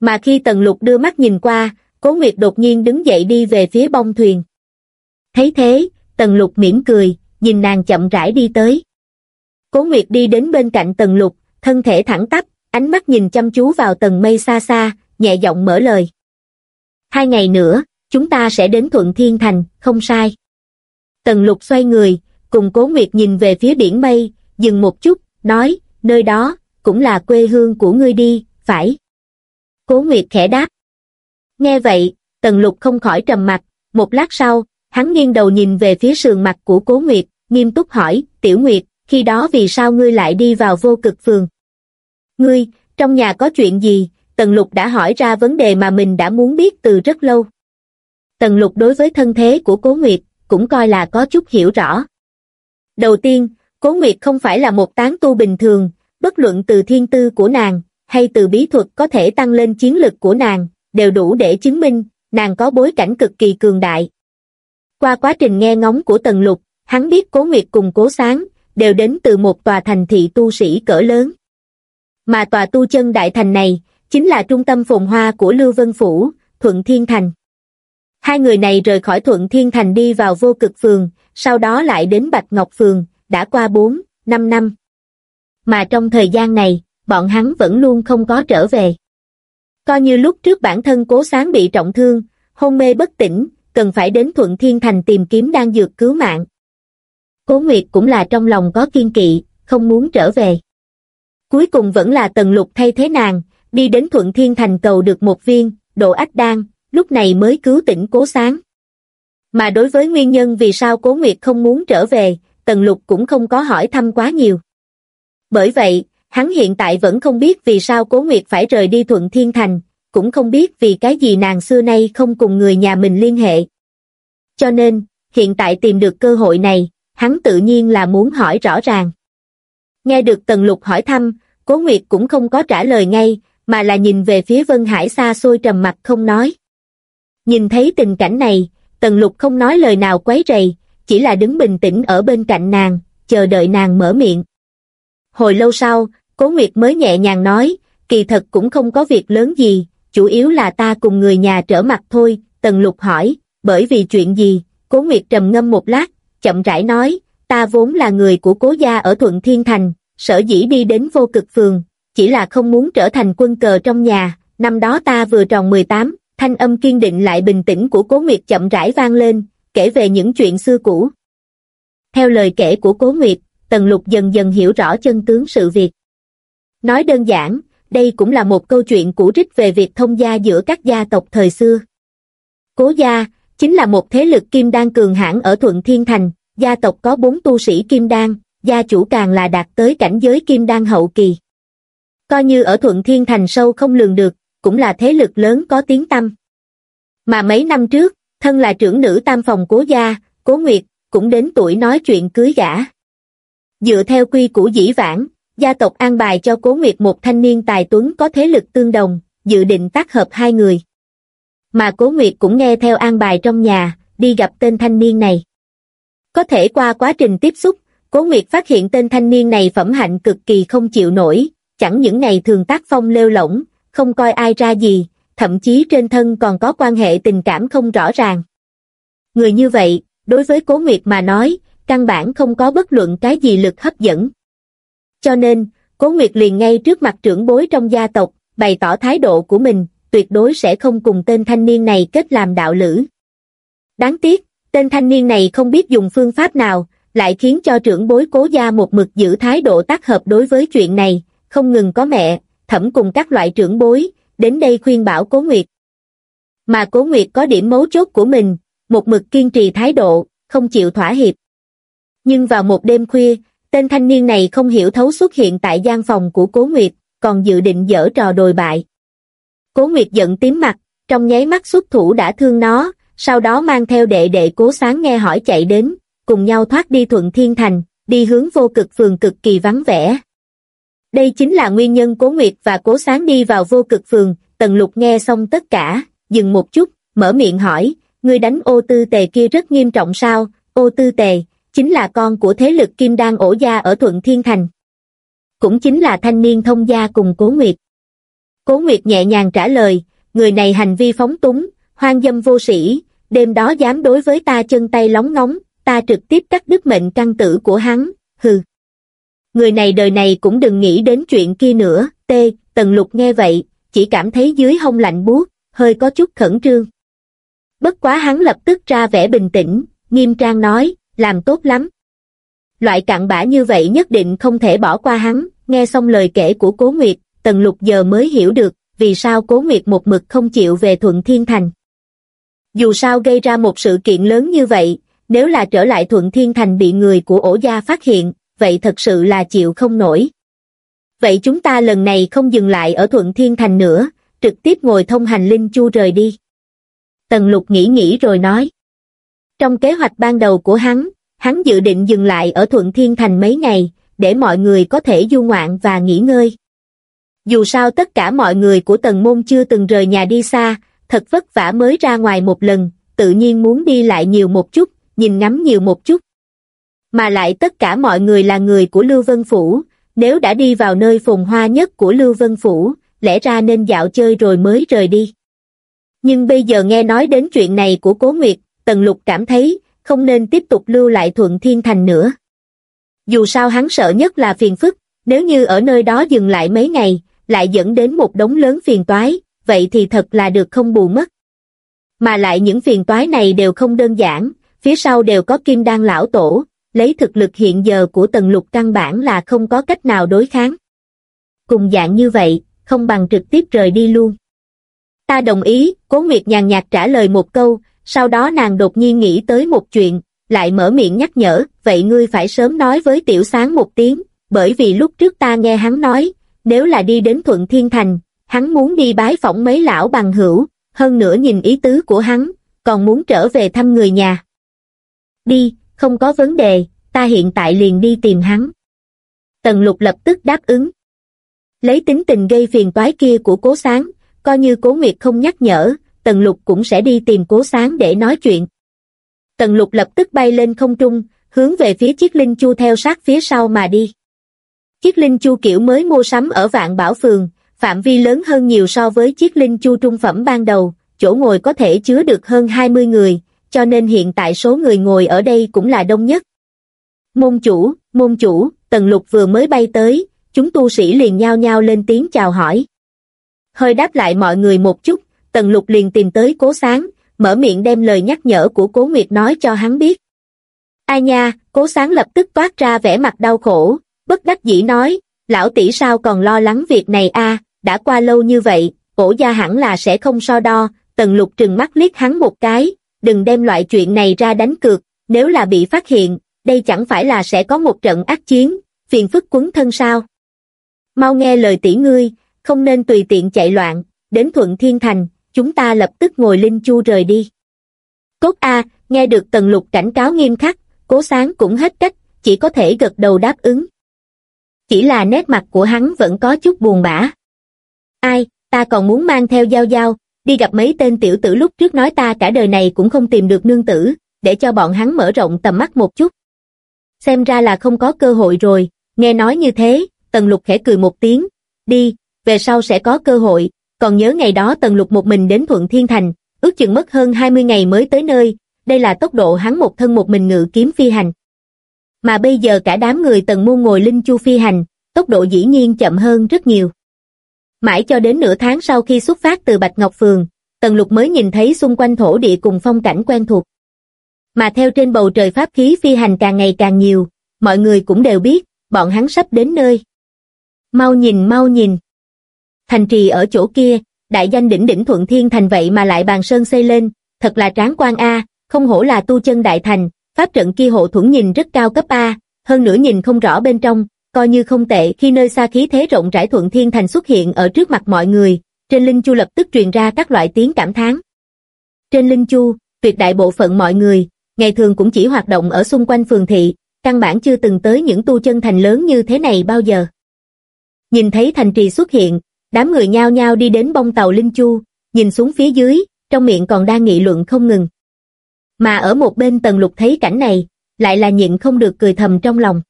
Mà khi Tần Lục đưa mắt nhìn qua, Cố Nguyệt đột nhiên đứng dậy đi về phía bông thuyền. Thấy thế, Tần Lục mỉm cười, nhìn nàng chậm rãi đi tới. Cố Nguyệt đi đến bên cạnh Tần Lục, thân thể thẳng tắp, ánh mắt nhìn chăm chú vào tầng mây xa xa, nhẹ giọng mở lời. Hai ngày nữa, chúng ta sẽ đến Thuận Thiên Thành, không sai. Tần Lục xoay người, cùng Cố Nguyệt nhìn về phía biển mây, dừng một chút, nói, nơi đó, cũng là quê hương của ngươi đi, phải. Cố Nguyệt khẽ đáp. Nghe vậy, Tần Lục không khỏi trầm mặt, một lát sau, hắn nghiêng đầu nhìn về phía sườn mặt của Cố Nguyệt, nghiêm túc hỏi, Tiểu Nguyệt, khi đó vì sao ngươi lại đi vào vô cực phường? Ngươi, trong nhà có chuyện gì? Tần Lục đã hỏi ra vấn đề mà mình đã muốn biết từ rất lâu. Tần Lục đối với thân thế của Cố Nguyệt, cũng coi là có chút hiểu rõ. Đầu tiên, Cố Nguyệt không phải là một tán tu bình thường, bất luận từ thiên tư của nàng, hay từ bí thuật có thể tăng lên chiến lực của nàng, đều đủ để chứng minh, nàng có bối cảnh cực kỳ cường đại. Qua quá trình nghe ngóng của Tần Lục, hắn biết Cố Nguyệt cùng Cố Sáng, đều đến từ một tòa thành thị tu sĩ cỡ lớn. Mà tòa tu chân đại thành này, chính là trung tâm phồn hoa của Lưu Vân Phủ, Thuận Thiên Thành. Hai người này rời khỏi Thuận Thiên Thành đi vào vô cực phường, sau đó lại đến Bạch Ngọc Phường, đã qua 4, 5 năm. Mà trong thời gian này, bọn hắn vẫn luôn không có trở về. Coi như lúc trước bản thân cố sáng bị trọng thương, hôn mê bất tỉnh, cần phải đến Thuận Thiên Thành tìm kiếm đan dược cứu mạng. Cố Nguyệt cũng là trong lòng có kiên kỵ, không muốn trở về. Cuối cùng vẫn là Tần Lục thay thế nàng, đi đến Thuận Thiên Thành cầu được một viên, độ ách đan, lúc này mới cứu tỉnh cố sáng. Mà đối với nguyên nhân vì sao Cố Nguyệt không muốn trở về, Tần Lục cũng không có hỏi thăm quá nhiều. Bởi vậy, hắn hiện tại vẫn không biết vì sao Cố Nguyệt phải rời đi Thuận Thiên Thành, cũng không biết vì cái gì nàng xưa nay không cùng người nhà mình liên hệ. Cho nên, hiện tại tìm được cơ hội này, hắn tự nhiên là muốn hỏi rõ ràng. Nghe được Tần Lục hỏi thăm, Cố Nguyệt cũng không có trả lời ngay, mà là nhìn về phía Vân Hải xa xôi trầm mặt không nói. Nhìn thấy tình cảnh này, Tần Lục không nói lời nào quấy rầy, chỉ là đứng bình tĩnh ở bên cạnh nàng, chờ đợi nàng mở miệng. Hồi lâu sau, Cố Nguyệt mới nhẹ nhàng nói, kỳ thật cũng không có việc lớn gì, chủ yếu là ta cùng người nhà trở mặt thôi, Tần Lục hỏi, bởi vì chuyện gì, Cố Nguyệt trầm ngâm một lát, chậm rãi nói, ta vốn là người của cố gia ở Thuận Thiên Thành, sở dĩ đi đến vô cực phường, chỉ là không muốn trở thành quân cờ trong nhà, năm đó ta vừa tròn 18, thanh âm kiên định lại bình tĩnh của Cố Nguyệt chậm rãi vang lên, kể về những chuyện xưa cũ. Theo lời kể của Cố Nguyệt, Tần Lục dần dần hiểu rõ chân tướng sự việc. Nói đơn giản, đây cũng là một câu chuyện cũ rích về việc thông gia giữa các gia tộc thời xưa. Cố gia, chính là một thế lực kim đan cường hãn ở Thuận Thiên Thành, gia tộc có bốn tu sĩ kim đan, gia chủ càng là đạt tới cảnh giới kim đan hậu kỳ. Coi như ở Thuận Thiên Thành sâu không lường được, cũng là thế lực lớn có tiếng tăm. Mà mấy năm trước, thân là trưởng nữ tam phòng cố gia, cố nguyệt, cũng đến tuổi nói chuyện cưới gả. Dựa theo quy củ dĩ vãng, gia tộc an bài cho cố nguyệt một thanh niên tài tuấn có thế lực tương đồng, dự định tác hợp hai người. Mà cố nguyệt cũng nghe theo an bài trong nhà, đi gặp tên thanh niên này. Có thể qua quá trình tiếp xúc, cố nguyệt phát hiện tên thanh niên này phẩm hạnh cực kỳ không chịu nổi, chẳng những ngày thường tác phong lêu lỏng, không coi ai ra gì, thậm chí trên thân còn có quan hệ tình cảm không rõ ràng. Người như vậy, đối với Cố Nguyệt mà nói, căn bản không có bất luận cái gì lực hấp dẫn. Cho nên, Cố Nguyệt liền ngay trước mặt trưởng bối trong gia tộc, bày tỏ thái độ của mình, tuyệt đối sẽ không cùng tên thanh niên này kết làm đạo lữ. Đáng tiếc, tên thanh niên này không biết dùng phương pháp nào, lại khiến cho trưởng bối cố gia một mực giữ thái độ tác hợp đối với chuyện này, không ngừng có mẹ, thẩm cùng các loại trưởng bối, đến đây khuyên bảo Cố Nguyệt. Mà Cố Nguyệt có điểm mấu chốt của mình, một mực kiên trì thái độ, không chịu thỏa hiệp. Nhưng vào một đêm khuya, tên thanh niên này không hiểu thấu xuất hiện tại gian phòng của Cố Nguyệt, còn dự định dở trò đồi bại. Cố Nguyệt giận tím mặt, trong nháy mắt xuất thủ đã thương nó, sau đó mang theo đệ đệ Cố Sáng nghe hỏi chạy đến, cùng nhau thoát đi Thuận Thiên Thành, đi hướng vô cực phường cực kỳ vắng vẻ. Đây chính là nguyên nhân Cố Nguyệt và Cố Sáng đi vào vô cực phường, Tần Lục nghe xong tất cả, dừng một chút, mở miệng hỏi, ngươi đánh ô tư tề kia rất nghiêm trọng sao, ô tư tề, chính là con của thế lực Kim Đan ổ gia ở Thuận Thiên Thành. Cũng chính là thanh niên thông gia cùng Cố Nguyệt. Cố Nguyệt nhẹ nhàng trả lời, người này hành vi phóng túng, hoang dâm vô sĩ, đêm đó dám đối với ta chân tay lóng ngóng, ta trực tiếp cắt đứt mệnh căn tử của hắn, hừ. Người này đời này cũng đừng nghĩ đến chuyện kia nữa, tê, tần lục nghe vậy, chỉ cảm thấy dưới hông lạnh buốt, hơi có chút khẩn trương. Bất quá hắn lập tức ra vẻ bình tĩnh, nghiêm trang nói, làm tốt lắm. Loại cặn bã như vậy nhất định không thể bỏ qua hắn, nghe xong lời kể của Cố Nguyệt, Tần Lục giờ mới hiểu được, vì sao Cố Nguyệt một mực không chịu về Thuận Thiên Thành. Dù sao gây ra một sự kiện lớn như vậy, nếu là trở lại Thuận Thiên Thành bị người của ổ gia phát hiện, vậy thật sự là chịu không nổi. Vậy chúng ta lần này không dừng lại ở Thuận Thiên Thành nữa, trực tiếp ngồi thông hành linh chu rời đi. Tần lục nghĩ nghĩ rồi nói. Trong kế hoạch ban đầu của hắn, hắn dự định dừng lại ở Thuận Thiên Thành mấy ngày, để mọi người có thể du ngoạn và nghỉ ngơi. Dù sao tất cả mọi người của tần môn chưa từng rời nhà đi xa, thật vất vả mới ra ngoài một lần, tự nhiên muốn đi lại nhiều một chút, nhìn ngắm nhiều một chút. Mà lại tất cả mọi người là người của Lưu Vân Phủ, nếu đã đi vào nơi phồn hoa nhất của Lưu Vân Phủ, lẽ ra nên dạo chơi rồi mới rời đi. Nhưng bây giờ nghe nói đến chuyện này của Cố Nguyệt, Tần Lục cảm thấy không nên tiếp tục lưu lại Thuận Thiên Thành nữa. Dù sao hắn sợ nhất là phiền phức, nếu như ở nơi đó dừng lại mấy ngày, lại dẫn đến một đống lớn phiền toái, vậy thì thật là được không bù mất. Mà lại những phiền toái này đều không đơn giản, phía sau đều có kim đan lão tổ, lấy thực lực hiện giờ của tần lục căn bản là không có cách nào đối kháng. Cùng dạng như vậy, không bằng trực tiếp rời đi luôn. Ta đồng ý, Cố Nguyệt nhàn nhạt trả lời một câu, sau đó nàng đột nhiên nghĩ tới một chuyện, lại mở miệng nhắc nhở, vậy ngươi phải sớm nói với tiểu sáng một tiếng, bởi vì lúc trước ta nghe hắn nói, nếu là đi đến Thuận Thiên Thành, hắn muốn đi bái phỏng mấy lão bằng hữu, hơn nữa nhìn ý tứ của hắn, còn muốn trở về thăm người nhà. Đi, không có vấn đề, ta hiện tại liền đi tìm hắn. Tần lục lập tức đáp ứng. Lấy tính tình gây phiền toái kia của cố sáng, coi như cố nguyệt không nhắc nhở, tần lục cũng sẽ đi tìm cố sáng để nói chuyện. Tần lục lập tức bay lên không trung, hướng về phía chiếc linh chu theo sát phía sau mà đi. Chiếc linh chu kiểu mới mua sắm ở vạn bảo phường, phạm vi lớn hơn nhiều so với chiếc linh chu trung phẩm ban đầu, chỗ ngồi có thể chứa được hơn 20 người, cho nên hiện tại số người ngồi ở đây cũng là đông nhất. Môn chủ, môn chủ, tần lục vừa mới bay tới, chúng tu sĩ liền nhao nhao lên tiếng chào hỏi. Hơi đáp lại mọi người một chút, tần lục liền tìm tới cố sáng, mở miệng đem lời nhắc nhở của cố Nguyệt nói cho hắn biết. Ai nha, cố sáng lập tức toát ra vẻ mặt đau khổ, bất đắc dĩ nói, lão tỷ sao còn lo lắng việc này a đã qua lâu như vậy, cổ gia hẳn là sẽ không so đo, tần lục trừng mắt liếc hắn một cái, đừng đem loại chuyện này ra đánh cược, nếu là bị phát hiện, đây chẳng phải là sẽ có một trận ác chiến, phiền phức quấn thân sao. Mau nghe lời tỷ ngươi, không nên tùy tiện chạy loạn, đến Thuận Thiên Thành, chúng ta lập tức ngồi linh chu rời đi. Cốt A, nghe được tần lục cảnh cáo nghiêm khắc, cố sáng cũng hết cách, chỉ có thể gật đầu đáp ứng. Chỉ là nét mặt của hắn vẫn có chút buồn bã. Ai, ta còn muốn mang theo giao giao, đi gặp mấy tên tiểu tử lúc trước nói ta cả đời này cũng không tìm được nương tử, để cho bọn hắn mở rộng tầm mắt một chút. Xem ra là không có cơ hội rồi, nghe nói như thế, Tần Lục khẽ cười một tiếng, đi, về sau sẽ có cơ hội, còn nhớ ngày đó Tần Lục một mình đến Thuận Thiên Thành, ước chừng mất hơn 20 ngày mới tới nơi, đây là tốc độ hắn một thân một mình ngự kiếm phi hành. Mà bây giờ cả đám người Tần Môn ngồi linh chu phi hành, tốc độ dĩ nhiên chậm hơn rất nhiều. Mãi cho đến nửa tháng sau khi xuất phát từ Bạch Ngọc Phường, Tần Lục mới nhìn thấy xung quanh thổ địa cùng phong cảnh quen thuộc. Mà theo trên bầu trời pháp khí phi hành càng ngày càng nhiều, mọi người cũng đều biết, bọn hắn sắp đến nơi. Mau nhìn mau nhìn. Thành trì ở chỗ kia, đại danh đỉnh đỉnh thuận thiên thành vậy mà lại bàn sơn xây lên, thật là tráng quan A, không hổ là tu chân đại thành, pháp trận kia hộ thuẫn nhìn rất cao cấp A, hơn nữa nhìn không rõ bên trong, coi như không tệ khi nơi xa khí thế rộng rãi thuận thiên thành xuất hiện ở trước mặt mọi người, trên Linh Chu lập tức truyền ra các loại tiếng cảm thán. Trên Linh Chu, tuyệt đại bộ phận mọi người, ngày thường cũng chỉ hoạt động ở xung quanh phường thị, căn bản chưa từng tới những tu chân thành lớn như thế này bao giờ. Nhìn thấy thành trì xuất hiện, đám người nhao nhao đi đến bông tàu Linh Chu, nhìn xuống phía dưới, trong miệng còn đang nghị luận không ngừng. Mà ở một bên tầng lục thấy cảnh này, lại là nhịn không được cười thầm trong lòng.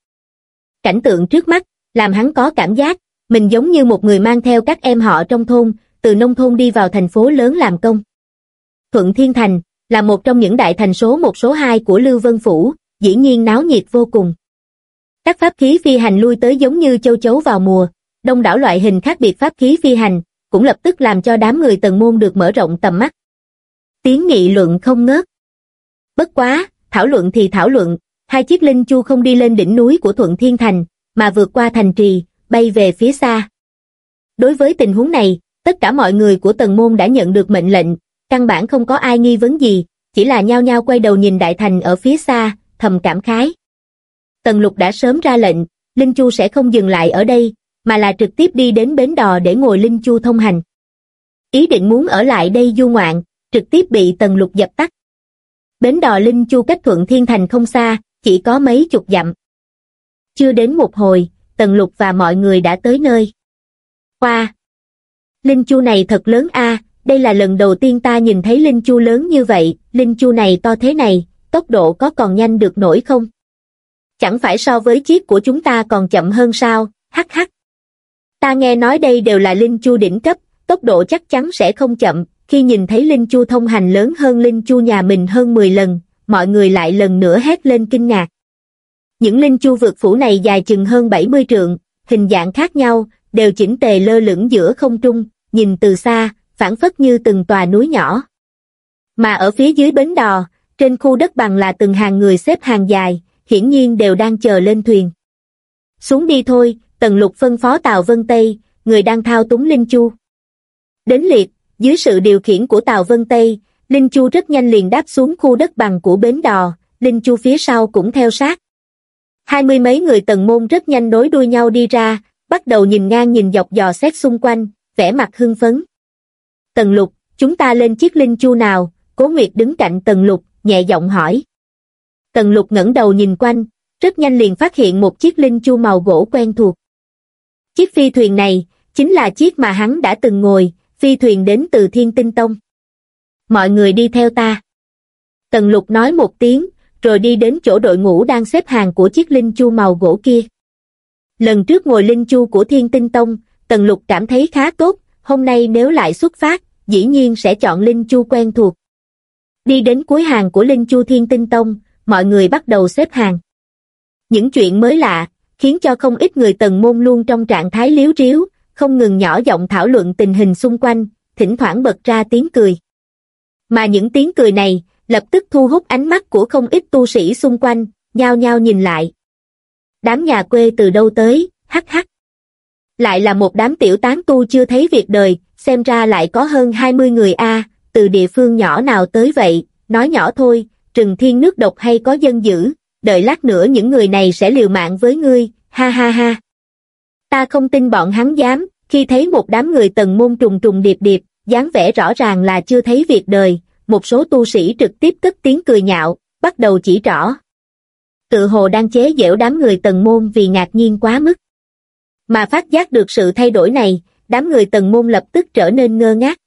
Cảnh tượng trước mắt, làm hắn có cảm giác, mình giống như một người mang theo các em họ trong thôn, từ nông thôn đi vào thành phố lớn làm công. Thuận Thiên Thành, là một trong những đại thành số một số hai của Lưu Vân Phủ, dĩ nhiên náo nhiệt vô cùng. Các pháp khí phi hành lui tới giống như châu chấu vào mùa, đông đảo loại hình khác biệt pháp khí phi hành, cũng lập tức làm cho đám người tần môn được mở rộng tầm mắt. Tiếng nghị luận không ngớt. Bất quá, thảo luận thì thảo luận, hai chiếc linh chu không đi lên đỉnh núi của Thuận Thiên Thành, mà vượt qua thành trì, bay về phía xa. Đối với tình huống này, tất cả mọi người của tần môn đã nhận được mệnh lệnh, căn bản không có ai nghi vấn gì, chỉ là nhao nhao quay đầu nhìn đại thành ở phía xa, thầm cảm khái. Tần lục đã sớm ra lệnh, Linh Chu sẽ không dừng lại ở đây, mà là trực tiếp đi đến bến đò để ngồi Linh Chu thông hành. Ý định muốn ở lại đây du ngoạn, trực tiếp bị tần lục dập tắt. Bến đò Linh Chu cách Thuận Thiên Thành không xa, chỉ có mấy chục dặm. Chưa đến một hồi, tần lục và mọi người đã tới nơi. Qua! Linh Chu này thật lớn a đây là lần đầu tiên ta nhìn thấy Linh Chu lớn như vậy, Linh Chu này to thế này, tốc độ có còn nhanh được nổi không? Chẳng phải so với chiếc của chúng ta còn chậm hơn sao, hắc hắc. Ta nghe nói đây đều là Linh Chu đỉnh cấp, tốc độ chắc chắn sẽ không chậm, khi nhìn thấy Linh Chu thông hành lớn hơn Linh Chu nhà mình hơn 10 lần, mọi người lại lần nữa hét lên kinh ngạc. Những Linh Chu vượt phủ này dài chừng hơn 70 trượng, hình dạng khác nhau, đều chỉnh tề lơ lửng giữa không trung, nhìn từ xa, phản phất như từng tòa núi nhỏ. Mà ở phía dưới bến đò, trên khu đất bằng là từng hàng người xếp hàng dài, hiển nhiên đều đang chờ lên thuyền. Xuống đi thôi, Tần Lục phân phó Tào Vân Tây, người đang thao túng Linh Chu. Đến liệt, dưới sự điều khiển của Tào Vân Tây, Linh Chu rất nhanh liền đáp xuống khu đất bằng của bến đò, Linh Chu phía sau cũng theo sát. Hai mươi mấy người tần môn rất nhanh nối đuôi nhau đi ra, bắt đầu nhìn ngang nhìn dọc dò xét xung quanh, vẻ mặt hưng phấn. Tần lục, chúng ta lên chiếc linh chu nào, cố nguyệt đứng cạnh tần lục, nhẹ giọng hỏi. Tần lục ngẩng đầu nhìn quanh, rất nhanh liền phát hiện một chiếc linh chu màu gỗ quen thuộc. Chiếc phi thuyền này, chính là chiếc mà hắn đã từng ngồi, phi thuyền đến từ thiên tinh tông. Mọi người đi theo ta. Tần lục nói một tiếng, rồi đi đến chỗ đội ngũ đang xếp hàng của chiếc linh chu màu gỗ kia. Lần trước ngồi linh chu của thiên tinh tông, tần lục cảm thấy khá tốt, hôm nay nếu lại xuất phát, dĩ nhiên sẽ chọn Linh Chu quen thuộc. Đi đến cuối hàng của Linh Chu Thiên Tinh Tông, mọi người bắt đầu xếp hàng. Những chuyện mới lạ, khiến cho không ít người tần môn luôn trong trạng thái liếu riếu, không ngừng nhỏ giọng thảo luận tình hình xung quanh, thỉnh thoảng bật ra tiếng cười. Mà những tiếng cười này, lập tức thu hút ánh mắt của không ít tu sĩ xung quanh, nhao nhao nhìn lại. Đám nhà quê từ đâu tới, hắc hắc lại là một đám tiểu tán tu chưa thấy việc đời, xem ra lại có hơn 20 người a từ địa phương nhỏ nào tới vậy, nói nhỏ thôi, trừng thiên nước độc hay có dân dữ, đợi lát nữa những người này sẽ liều mạng với ngươi, ha ha ha. Ta không tin bọn hắn dám, khi thấy một đám người tần môn trùng trùng điệp điệp, dáng vẻ rõ ràng là chưa thấy việc đời, một số tu sĩ trực tiếp cất tiếng cười nhạo, bắt đầu chỉ rõ. Tự hồ đang chế giễu đám người tần môn vì ngạc nhiên quá mức mà phát giác được sự thay đổi này, đám người tần môn lập tức trở nên ngơ ngác.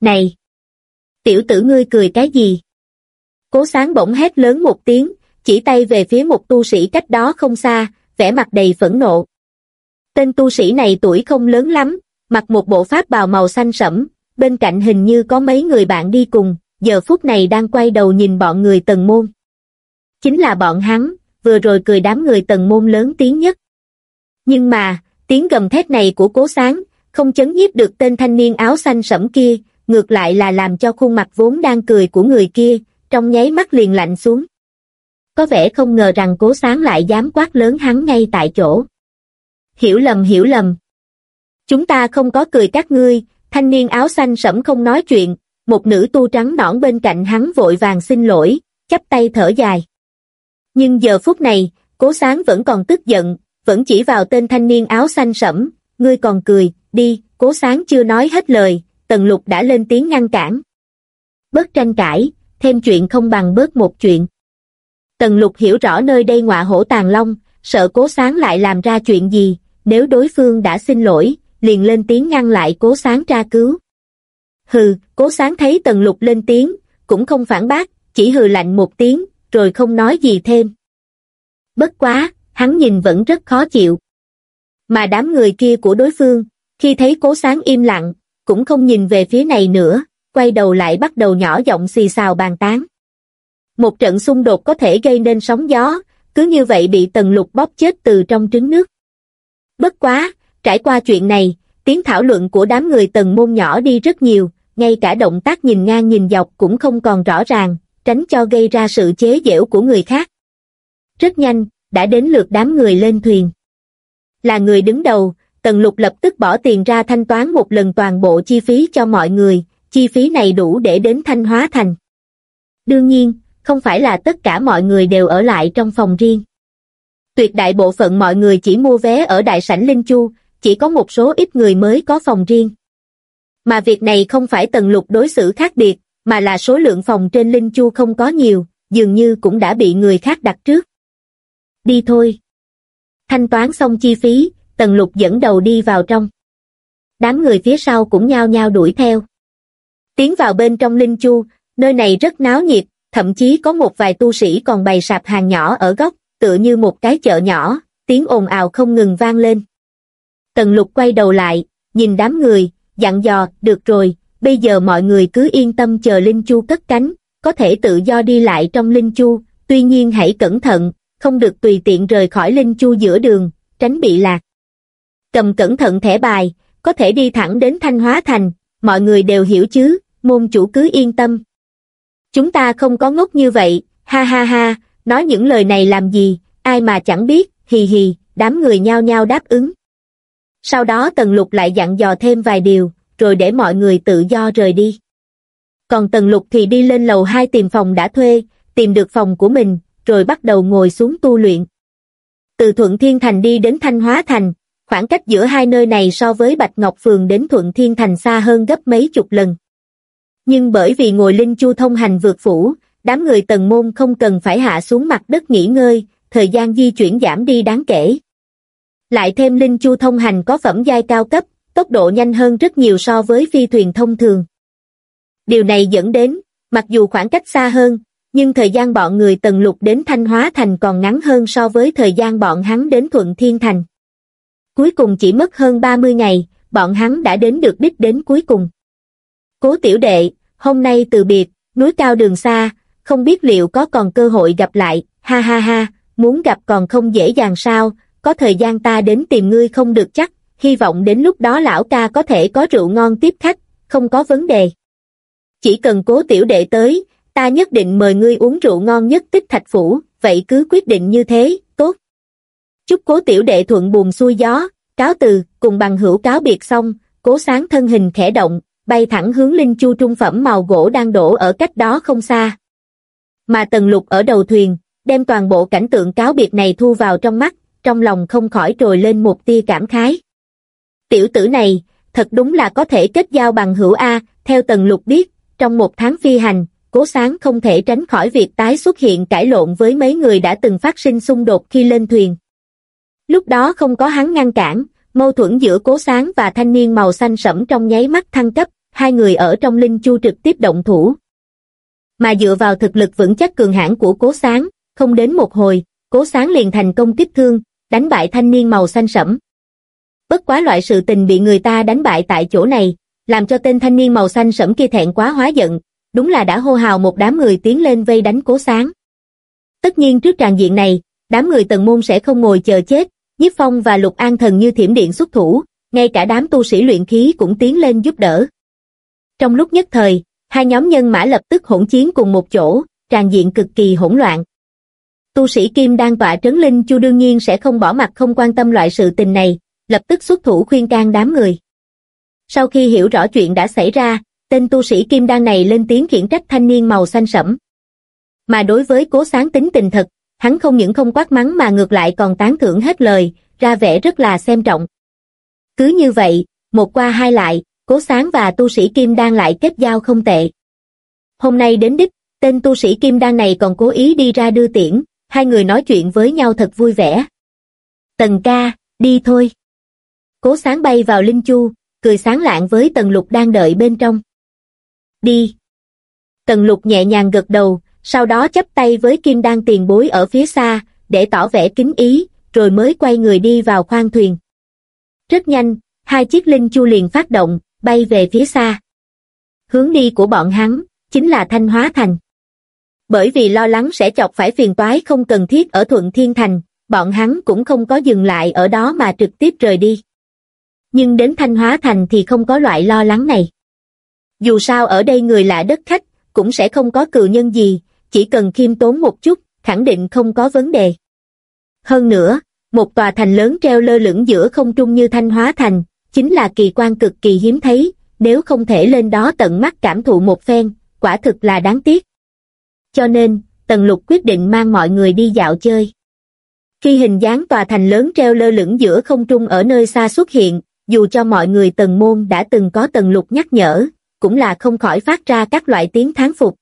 Này! Tiểu tử ngươi cười cái gì? Cố sáng bỗng hét lớn một tiếng, chỉ tay về phía một tu sĩ cách đó không xa, vẻ mặt đầy phẫn nộ. Tên tu sĩ này tuổi không lớn lắm, mặc một bộ pháp bào màu xanh sẫm, bên cạnh hình như có mấy người bạn đi cùng, giờ phút này đang quay đầu nhìn bọn người tần môn. Chính là bọn hắn, vừa rồi cười đám người tần môn lớn tiếng nhất. Nhưng mà, tiếng gầm thét này của cố sáng, không chấn nhiếp được tên thanh niên áo xanh sẫm kia, ngược lại là làm cho khuôn mặt vốn đang cười của người kia, trong nháy mắt liền lạnh xuống. Có vẻ không ngờ rằng cố sáng lại dám quát lớn hắn ngay tại chỗ. Hiểu lầm hiểu lầm. Chúng ta không có cười các ngươi, thanh niên áo xanh sẫm không nói chuyện, một nữ tu trắng nõn bên cạnh hắn vội vàng xin lỗi, chắp tay thở dài. Nhưng giờ phút này, cố sáng vẫn còn tức giận, vẫn chỉ vào tên thanh niên áo xanh sẫm, ngươi còn cười, đi, cố sáng chưa nói hết lời, tần lục đã lên tiếng ngăn cản. Bớt tranh cãi, thêm chuyện không bằng bớt một chuyện. Tần lục hiểu rõ nơi đây ngọa hổ tàn long, sợ cố sáng lại làm ra chuyện gì, nếu đối phương đã xin lỗi, liền lên tiếng ngăn lại cố sáng tra cứu. Hừ, cố sáng thấy tần lục lên tiếng, cũng không phản bác, chỉ hừ lạnh một tiếng, rồi không nói gì thêm. Bất quá, hắn nhìn vẫn rất khó chịu. Mà đám người kia của đối phương, khi thấy cố sáng im lặng, cũng không nhìn về phía này nữa, quay đầu lại bắt đầu nhỏ giọng xì xào bàn tán. Một trận xung đột có thể gây nên sóng gió, cứ như vậy bị tần lục bóp chết từ trong trứng nước. Bất quá, trải qua chuyện này, tiếng thảo luận của đám người tần môn nhỏ đi rất nhiều, ngay cả động tác nhìn ngang nhìn dọc cũng không còn rõ ràng, tránh cho gây ra sự chế giễu của người khác. Rất nhanh, đã đến lượt đám người lên thuyền. Là người đứng đầu, Tần Lục lập tức bỏ tiền ra thanh toán một lần toàn bộ chi phí cho mọi người, chi phí này đủ để đến Thanh Hóa Thành. Đương nhiên, không phải là tất cả mọi người đều ở lại trong phòng riêng. Tuyệt đại bộ phận mọi người chỉ mua vé ở Đại sảnh Linh Chu, chỉ có một số ít người mới có phòng riêng. Mà việc này không phải Tần Lục đối xử khác biệt, mà là số lượng phòng trên Linh Chu không có nhiều, dường như cũng đã bị người khác đặt trước. Đi thôi. Thanh toán xong chi phí, Tần Lục dẫn đầu đi vào trong. Đám người phía sau cũng nhao nhao đuổi theo. Tiến vào bên trong Linh Chu, nơi này rất náo nhiệt, thậm chí có một vài tu sĩ còn bày sạp hàng nhỏ ở góc, tựa như một cái chợ nhỏ, tiếng ồn ào không ngừng vang lên. Tần Lục quay đầu lại, nhìn đám người, dặn dò, được rồi, bây giờ mọi người cứ yên tâm chờ Linh Chu cất cánh, có thể tự do đi lại trong Linh Chu, tuy nhiên hãy cẩn thận, không được tùy tiện rời khỏi Linh Chu giữa đường, tránh bị lạc. Cầm cẩn thận thẻ bài, có thể đi thẳng đến Thanh Hóa Thành, mọi người đều hiểu chứ, môn chủ cứ yên tâm. Chúng ta không có ngốc như vậy, ha ha ha, nói những lời này làm gì, ai mà chẳng biết, hì hì, đám người nhao nhao đáp ứng. Sau đó Tần Lục lại dặn dò thêm vài điều, rồi để mọi người tự do rời đi. Còn Tần Lục thì đi lên lầu 2 tìm phòng đã thuê, tìm được phòng của mình, rồi bắt đầu ngồi xuống tu luyện. Từ Thuận Thiên Thành đi đến Thanh Hóa Thành, khoảng cách giữa hai nơi này so với Bạch Ngọc Phường đến Thuận Thiên Thành xa hơn gấp mấy chục lần. Nhưng bởi vì ngồi linh chu thông hành vượt phủ, đám người tần môn không cần phải hạ xuống mặt đất nghỉ ngơi, thời gian di chuyển giảm đi đáng kể. Lại thêm linh chu thông hành có phẩm giai cao cấp, tốc độ nhanh hơn rất nhiều so với phi thuyền thông thường. Điều này dẫn đến, mặc dù khoảng cách xa hơn, nhưng thời gian bọn người tần lục đến Thanh Hóa Thành còn ngắn hơn so với thời gian bọn hắn đến Thuận Thiên Thành. Cuối cùng chỉ mất hơn 30 ngày, bọn hắn đã đến được đích đến cuối cùng. Cố tiểu đệ, hôm nay từ biệt, núi cao đường xa, không biết liệu có còn cơ hội gặp lại, ha ha ha, muốn gặp còn không dễ dàng sao, có thời gian ta đến tìm ngươi không được chắc, hy vọng đến lúc đó lão ca có thể có rượu ngon tiếp khách, không có vấn đề. Chỉ cần cố tiểu đệ tới, ta nhất định mời ngươi uống rượu ngon nhất tích thạch phủ, vậy cứ quyết định như thế, tốt. Chúc cố tiểu đệ thuận buồm xuôi gió, cáo từ, cùng bằng hữu cáo biệt xong, cố sáng thân hình khẽ động, bay thẳng hướng linh chu trung phẩm màu gỗ đang đổ ở cách đó không xa. Mà tần lục ở đầu thuyền, đem toàn bộ cảnh tượng cáo biệt này thu vào trong mắt, trong lòng không khỏi trồi lên một tia cảm khái. Tiểu tử này, thật đúng là có thể kết giao bằng hữu A, theo tần lục biết, trong một tháng phi hành, cố sáng không thể tránh khỏi việc tái xuất hiện cãi lộn với mấy người đã từng phát sinh xung đột khi lên thuyền. Lúc đó không có hắn ngăn cản, mâu thuẫn giữa cố sáng và thanh niên màu xanh sẫm trong nháy mắt thăng cấp, hai người ở trong linh chu trực tiếp động thủ. Mà dựa vào thực lực vững chắc cường hãn của cố sáng, không đến một hồi, cố sáng liền thành công kích thương, đánh bại thanh niên màu xanh sẫm. Bất quá loại sự tình bị người ta đánh bại tại chỗ này, làm cho tên thanh niên màu xanh sẫm kia thẹn quá hóa giận, đúng là đã hô hào một đám người tiến lên vây đánh cố sáng. Tất nhiên trước tràn diện này, đám người tần môn sẽ không ngồi chờ chết, Nhiếp Phong và Lục An Thần như thiểm điện xuất thủ, ngay cả đám tu sĩ luyện khí cũng tiến lên giúp đỡ. Trong lúc nhất thời, hai nhóm nhân mã lập tức hỗn chiến cùng một chỗ, tràn diện cực kỳ hỗn loạn. Tu sĩ Kim đang tọa trấn linh chu đương nhiên sẽ không bỏ mặt không quan tâm loại sự tình này, lập tức xuất thủ khuyên can đám người. Sau khi hiểu rõ chuyện đã xảy ra, tên tu sĩ Kim Đan này lên tiếng khiển trách thanh niên màu xanh sẫm. Mà đối với cố sáng tính tình thật, hắn không những không quát mắng mà ngược lại còn tán thưởng hết lời, ra vẻ rất là xem trọng. Cứ như vậy, một qua hai lại, cố sáng và tu sĩ Kim Đan lại kết giao không tệ. Hôm nay đến đích, tên tu sĩ Kim Đan này còn cố ý đi ra đưa tiễn, hai người nói chuyện với nhau thật vui vẻ. Tần ca, đi thôi. Cố sáng bay vào Linh Chu, cười sáng lạng với Tần Lục đang đợi bên trong. Đi. Tần Lục nhẹ nhàng gật đầu, sau đó chấp tay với kim đan tiền bối ở phía xa, để tỏ vẻ kính ý, rồi mới quay người đi vào khoang thuyền. Rất nhanh, hai chiếc linh chu liền phát động, bay về phía xa. Hướng đi của bọn hắn, chính là Thanh Hóa Thành. Bởi vì lo lắng sẽ chọc phải phiền toái không cần thiết ở Thuận Thiên Thành, bọn hắn cũng không có dừng lại ở đó mà trực tiếp rời đi. Nhưng đến Thanh Hóa Thành thì không có loại lo lắng này. Dù sao ở đây người lạ đất khách, cũng sẽ không có cừu nhân gì, chỉ cần khiêm tốn một chút, khẳng định không có vấn đề. Hơn nữa, một tòa thành lớn treo lơ lửng giữa không trung như Thanh Hóa Thành, chính là kỳ quan cực kỳ hiếm thấy, nếu không thể lên đó tận mắt cảm thụ một phen, quả thực là đáng tiếc. Cho nên, Tần Lục quyết định mang mọi người đi dạo chơi. Khi hình dáng tòa thành lớn treo lơ lửng giữa không trung ở nơi xa xuất hiện, dù cho mọi người tần môn đã từng có Tần Lục nhắc nhở, cũng là không khỏi phát ra các loại tiếng thán phục.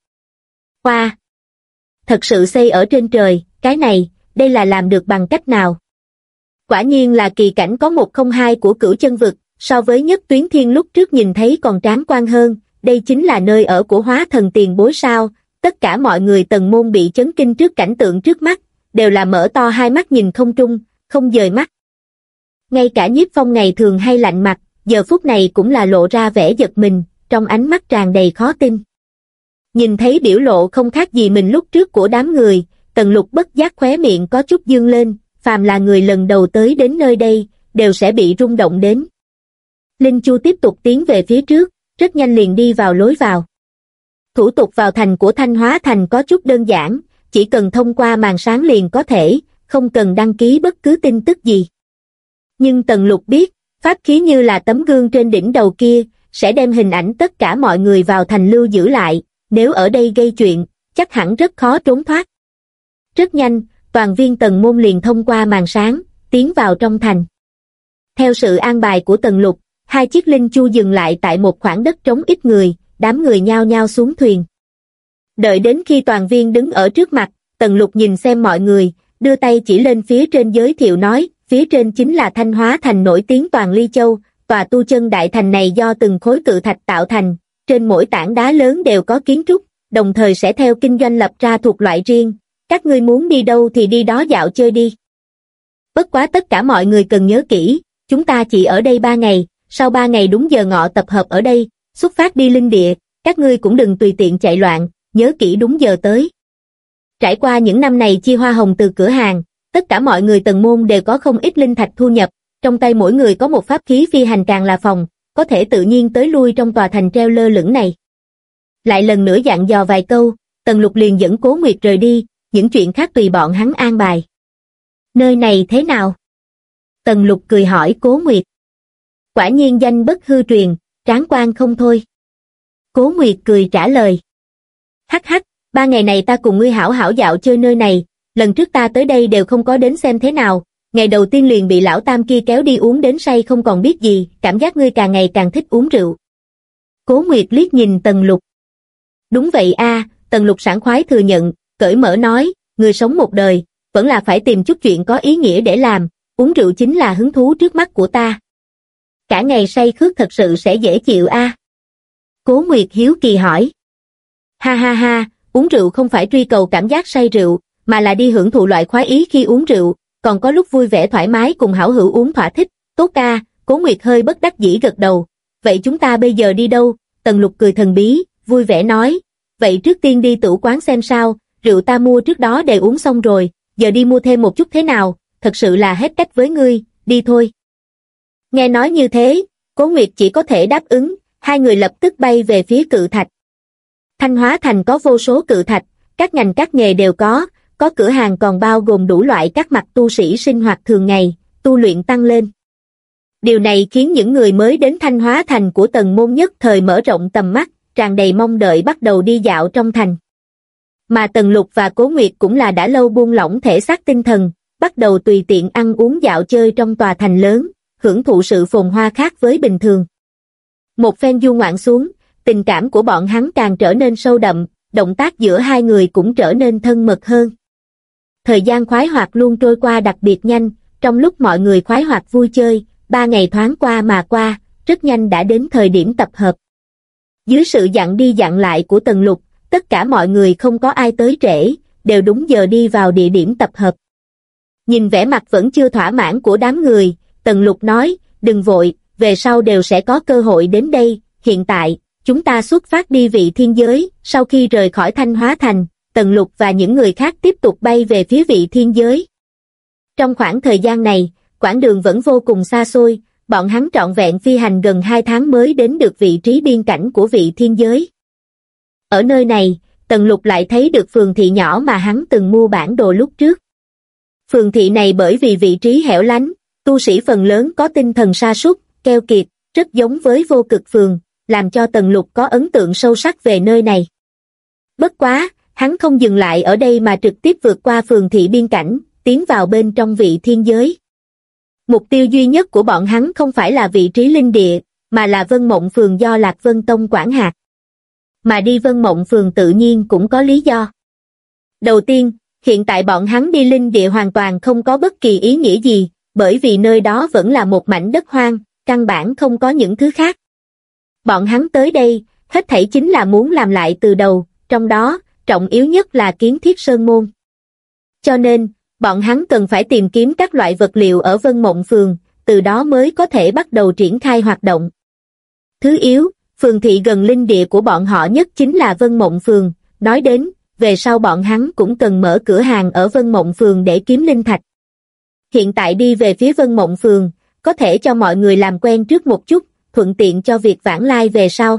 hoa Thật sự xây ở trên trời, cái này, đây là làm được bằng cách nào? Quả nhiên là kỳ cảnh có một không hai của cửu chân vực, so với nhất tuyến thiên lúc trước nhìn thấy còn tráng quan hơn, đây chính là nơi ở của hóa thần tiền bối sao, tất cả mọi người tần môn bị chấn kinh trước cảnh tượng trước mắt, đều là mở to hai mắt nhìn không trung, không dời mắt. Ngay cả nhiếp phong ngày thường hay lạnh mặt, giờ phút này cũng là lộ ra vẻ giật mình, trong ánh mắt tràn đầy khó tin. Nhìn thấy biểu lộ không khác gì mình lúc trước của đám người, tần lục bất giác khóe miệng có chút dương lên, phàm là người lần đầu tới đến nơi đây, đều sẽ bị rung động đến. Linh Chu tiếp tục tiến về phía trước, rất nhanh liền đi vào lối vào. Thủ tục vào thành của Thanh Hóa Thành có chút đơn giản, chỉ cần thông qua màn sáng liền có thể, không cần đăng ký bất cứ tin tức gì. Nhưng Tần Lục biết, pháp khí như là tấm gương trên đỉnh đầu kia, sẽ đem hình ảnh tất cả mọi người vào thành lưu giữ lại, nếu ở đây gây chuyện, chắc hẳn rất khó trốn thoát. Rất nhanh, toàn viên tần môn liền thông qua màn sáng, tiến vào trong thành. Theo sự an bài của tần lục, hai chiếc linh chu dừng lại tại một khoảng đất trống ít người, đám người nhao nhao xuống thuyền. Đợi đến khi toàn viên đứng ở trước mặt, tần lục nhìn xem mọi người, đưa tay chỉ lên phía trên giới thiệu nói, phía trên chính là thanh hóa thành nổi tiếng toàn ly châu, tòa tu chân đại thành này do từng khối cự thạch tạo thành, trên mỗi tảng đá lớn đều có kiến trúc, đồng thời sẽ theo kinh doanh lập ra thuộc loại riêng, các ngươi muốn đi đâu thì đi đó dạo chơi đi. Bất quá tất cả mọi người cần nhớ kỹ, chúng ta chỉ ở đây ba ngày, sau ba ngày đúng giờ ngọ tập hợp ở đây, xuất phát đi linh địa, các ngươi cũng đừng tùy tiện chạy loạn, nhớ kỹ đúng giờ tới. Trải qua những năm này chia hoa hồng từ cửa hàng, tất cả mọi người tầng môn đều có không ít linh thạch thu nhập, trong tay mỗi người có một pháp khí phi hành càng là phòng, có thể tự nhiên tới lui trong tòa thành treo lơ lửng này. Lại lần nữa dặn dò vài câu, Tần Lục liền dẫn Cố Nguyệt rời đi, những chuyện khác tùy bọn hắn an bài. Nơi này thế nào? Tần Lục cười hỏi Cố Nguyệt. Quả nhiên danh bất hư truyền, tráng quan không thôi. Cố Nguyệt cười trả lời. Hắc hắc, ba ngày này ta cùng ngươi hảo hảo dạo chơi nơi này, lần trước ta tới đây đều không có đến xem thế nào, ngày đầu tiên liền bị lão tam kia kéo đi uống đến say không còn biết gì, cảm giác ngươi càng ngày càng thích uống rượu. Cố Nguyệt liếc nhìn Tần Lục. Đúng vậy a, Tần Lục sảng khoái thừa nhận, cởi mở nói, người sống một đời, vẫn là phải tìm chút chuyện có ý nghĩa để làm, uống rượu chính là hứng thú trước mắt của ta. Cả ngày say khước thật sự sẽ dễ chịu a. Cố Nguyệt hiếu kỳ hỏi. Ha ha ha, uống rượu không phải truy cầu cảm giác say rượu, mà là đi hưởng thụ loại khoái ý khi uống rượu, còn có lúc vui vẻ thoải mái cùng hảo hữu uống thỏa thích, tốt ca, Cố Nguyệt hơi bất đắc dĩ gật đầu. Vậy chúng ta bây giờ đi đâu? Tần Lục cười thần bí, vui vẻ nói. Vậy trước tiên đi tủ quán xem sao, rượu ta mua trước đó để uống xong rồi, giờ đi mua thêm một chút thế nào, thật sự là hết cách với ngươi, đi thôi. Nghe nói như thế, Cố Nguyệt chỉ có thể đáp ứng, hai người lập tức bay về phía cự thạch. Thanh Hóa Thành có vô số cự thạch, các ngành các nghề đều có, có cửa hàng còn bao gồm đủ loại các mặt tu sĩ sinh hoạt thường ngày, tu luyện tăng lên. Điều này khiến những người mới đến Thanh Hóa Thành của tầng môn nhất thời mở rộng tầm mắt, tràn đầy mong đợi bắt đầu đi dạo trong thành. Mà Tần Lục và Cố Nguyệt cũng là đã lâu buông lỏng thể xác tinh thần, bắt đầu tùy tiện ăn uống dạo chơi trong tòa thành lớn, hưởng thụ sự phồn hoa khác với bình thường. Một phen du ngoạn xuống, tình cảm của bọn hắn càng trở nên sâu đậm, động tác giữa hai người cũng trở nên thân mật hơn. Thời gian khoái hoạt luôn trôi qua đặc biệt nhanh, trong lúc mọi người khoái hoạt vui chơi, ba ngày thoáng qua mà qua, rất nhanh đã đến thời điểm tập hợp. Dưới sự dặn đi dặn lại của Tần Lục, tất cả mọi người không có ai tới trễ, đều đúng giờ đi vào địa điểm tập hợp. Nhìn vẻ mặt vẫn chưa thỏa mãn của đám người, Tần Lục nói, đừng vội, về sau đều sẽ có cơ hội đến đây, hiện tại, chúng ta xuất phát đi vị thiên giới, sau khi rời khỏi Thanh Hóa Thành, Tần Lục và những người khác tiếp tục bay về phía vị thiên giới. Trong khoảng thời gian này, quãng đường vẫn vô cùng xa xôi, bọn hắn trọn vẹn phi hành gần hai tháng mới đến được vị trí biên cảnh của vị thiên giới. Ở nơi này, Tần Lục lại thấy được phường thị nhỏ mà hắn từng mua bản đồ lúc trước. Phường thị này bởi vì vị trí hẻo lánh, tu sĩ phần lớn có tinh thần sa sút keo kiệt, rất giống với vô cực phường, làm cho Tần Lục có ấn tượng sâu sắc về nơi này. Bất quá, hắn không dừng lại ở đây mà trực tiếp vượt qua phường thị biên cảnh, tiến vào bên trong vị thiên giới. Mục tiêu duy nhất của bọn hắn không phải là vị trí linh địa, mà là Vân Mộng Phường do Lạc Vân Tông quản hạt. Mà đi Vân Mộng Phường tự nhiên cũng có lý do. Đầu tiên, hiện tại bọn hắn đi linh địa hoàn toàn không có bất kỳ ý nghĩa gì, bởi vì nơi đó vẫn là một mảnh đất hoang, căn bản không có những thứ khác. Bọn hắn tới đây, hết thảy chính là muốn làm lại từ đầu, trong đó, trọng yếu nhất là kiến thiết sơn môn. Cho nên, bọn hắn cần phải tìm kiếm các loại vật liệu ở Vân Mộng Phường, từ đó mới có thể bắt đầu triển khai hoạt động. Thứ yếu, phường thị gần linh địa của bọn họ nhất chính là Vân Mộng Phường, nói đến, về sau bọn hắn cũng cần mở cửa hàng ở Vân Mộng Phường để kiếm linh thạch. Hiện tại đi về phía Vân Mộng Phường, có thể cho mọi người làm quen trước một chút, thuận tiện cho việc vãng lai về sau.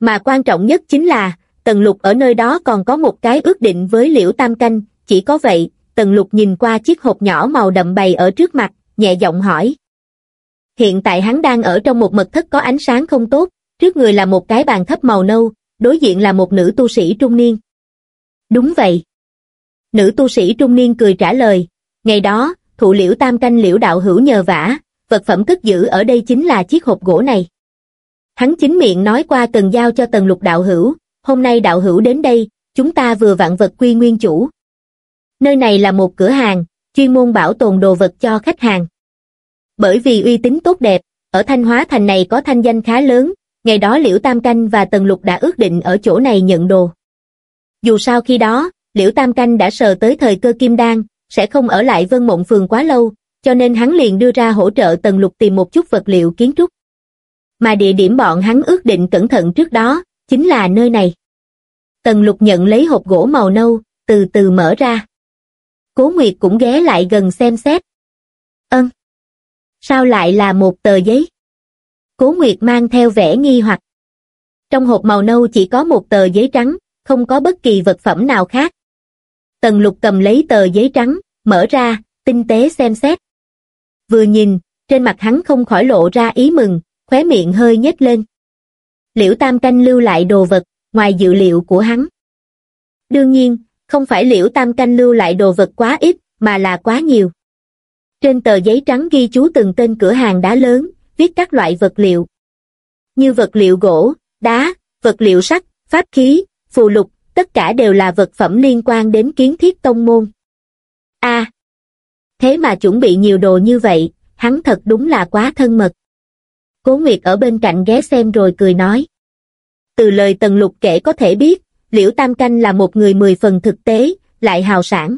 Mà quan trọng nhất chính là, Tần Lục ở nơi đó còn có một cái ước định với Liễu Tam Canh, chỉ có vậy, Tần Lục nhìn qua chiếc hộp nhỏ màu đậm bày ở trước mặt, nhẹ giọng hỏi. Hiện tại hắn đang ở trong một mật thất có ánh sáng không tốt, trước người là một cái bàn thấp màu nâu, đối diện là một nữ tu sĩ trung niên. Đúng vậy. Nữ tu sĩ trung niên cười trả lời, ngày đó, thụ liễu tam canh liễu đạo hữu nhờ vả, vật phẩm cất giữ ở đây chính là chiếc hộp gỗ này. Hắn chính miệng nói qua cần giao cho tần lục đạo hữu, hôm nay đạo hữu đến đây, chúng ta vừa vạn vật quy nguyên chủ. Nơi này là một cửa hàng, chuyên môn bảo tồn đồ vật cho khách hàng. Bởi vì uy tín tốt đẹp, ở Thanh Hóa Thành này có thanh danh khá lớn, ngày đó Liễu Tam Canh và Tần Lục đã ước định ở chỗ này nhận đồ. Dù sao khi đó, Liễu Tam Canh đã sờ tới thời cơ kim đan, sẽ không ở lại Vân Mộng Phường quá lâu, cho nên hắn liền đưa ra hỗ trợ Tần Lục tìm một chút vật liệu kiến trúc. Mà địa điểm bọn hắn ước định cẩn thận trước đó, chính là nơi này. Tần Lục nhận lấy hộp gỗ màu nâu, từ từ mở ra. Cố Nguyệt cũng ghé lại gần xem xét. Ân. Sao lại là một tờ giấy? Cố Nguyệt mang theo vẻ nghi hoặc. Trong hộp màu nâu chỉ có một tờ giấy trắng, không có bất kỳ vật phẩm nào khác. Tần lục cầm lấy tờ giấy trắng, mở ra, tinh tế xem xét. Vừa nhìn, trên mặt hắn không khỏi lộ ra ý mừng, khóe miệng hơi nhếch lên. Liễu Tam Canh lưu lại đồ vật, ngoài dự liệu của hắn. Đương nhiên, không phải Liễu Tam Canh lưu lại đồ vật quá ít, mà là quá nhiều. Trên tờ giấy trắng ghi chú từng tên cửa hàng đá lớn, viết các loại vật liệu. Như vật liệu gỗ, đá, vật liệu sắt, pháp khí, phù lục, tất cả đều là vật phẩm liên quan đến kiến thiết tông môn. a thế mà chuẩn bị nhiều đồ như vậy, hắn thật đúng là quá thân mật. Cố Nguyệt ở bên cạnh ghé xem rồi cười nói. Từ lời Tần Lục kể có thể biết, Liễu Tam Canh là một người mười phần thực tế, lại hào sản.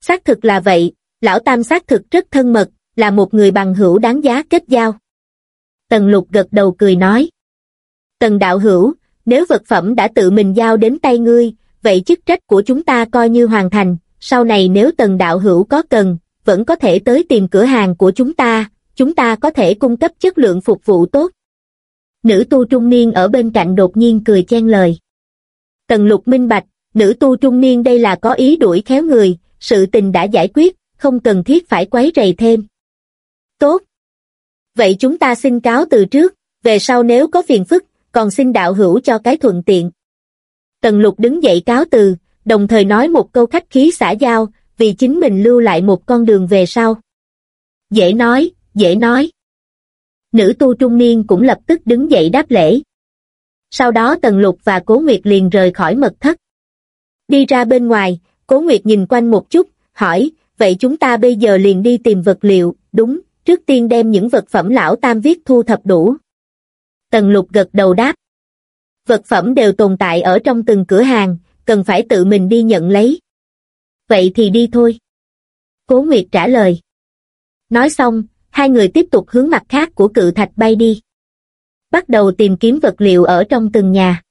Xác thực là vậy, Lão Tam xác thực rất thân mật, là một người bằng hữu đáng giá kết giao. Tần Lục gật đầu cười nói. Tần đạo hữu, nếu vật phẩm đã tự mình giao đến tay ngươi, vậy chức trách của chúng ta coi như hoàn thành, sau này nếu tần đạo hữu có cần, vẫn có thể tới tìm cửa hàng của chúng ta, chúng ta có thể cung cấp chất lượng phục vụ tốt. Nữ tu trung niên ở bên cạnh đột nhiên cười chen lời. Tần lục minh bạch, nữ tu trung niên đây là có ý đuổi khéo người, sự tình đã giải quyết, không cần thiết phải quấy rầy thêm. Tốt. Vậy chúng ta xin cáo từ trước, về sau nếu có phiền phức, còn xin đạo hữu cho cái thuận tiện. Tần lục đứng dậy cáo từ, đồng thời nói một câu khách khí xả giao, vì chính mình lưu lại một con đường về sau. Dễ nói, dễ nói. Nữ tu trung niên cũng lập tức đứng dậy đáp lễ. Sau đó Tần Lục và Cố Nguyệt liền rời khỏi mật thất. Đi ra bên ngoài, Cố Nguyệt nhìn quanh một chút, hỏi, vậy chúng ta bây giờ liền đi tìm vật liệu, đúng, trước tiên đem những vật phẩm lão tam viết thu thập đủ. Tần lục gật đầu đáp. Vật phẩm đều tồn tại ở trong từng cửa hàng, cần phải tự mình đi nhận lấy. Vậy thì đi thôi. Cố Nguyệt trả lời. Nói xong, hai người tiếp tục hướng mặt khác của cự thạch bay đi. Bắt đầu tìm kiếm vật liệu ở trong từng nhà.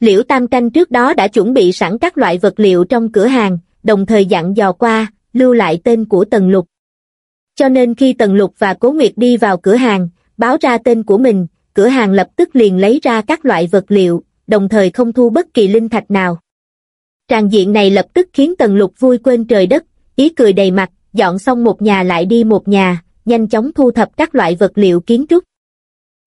Liễu Tam Canh trước đó đã chuẩn bị sẵn các loại vật liệu trong cửa hàng, đồng thời dặn dò qua, lưu lại tên của Tần Lục. Cho nên khi Tần Lục và Cố Nguyệt đi vào cửa hàng, báo ra tên của mình, cửa hàng lập tức liền lấy ra các loại vật liệu, đồng thời không thu bất kỳ linh thạch nào. Tràng diện này lập tức khiến Tần Lục vui quên trời đất, ý cười đầy mặt, dọn xong một nhà lại đi một nhà, nhanh chóng thu thập các loại vật liệu kiến trúc.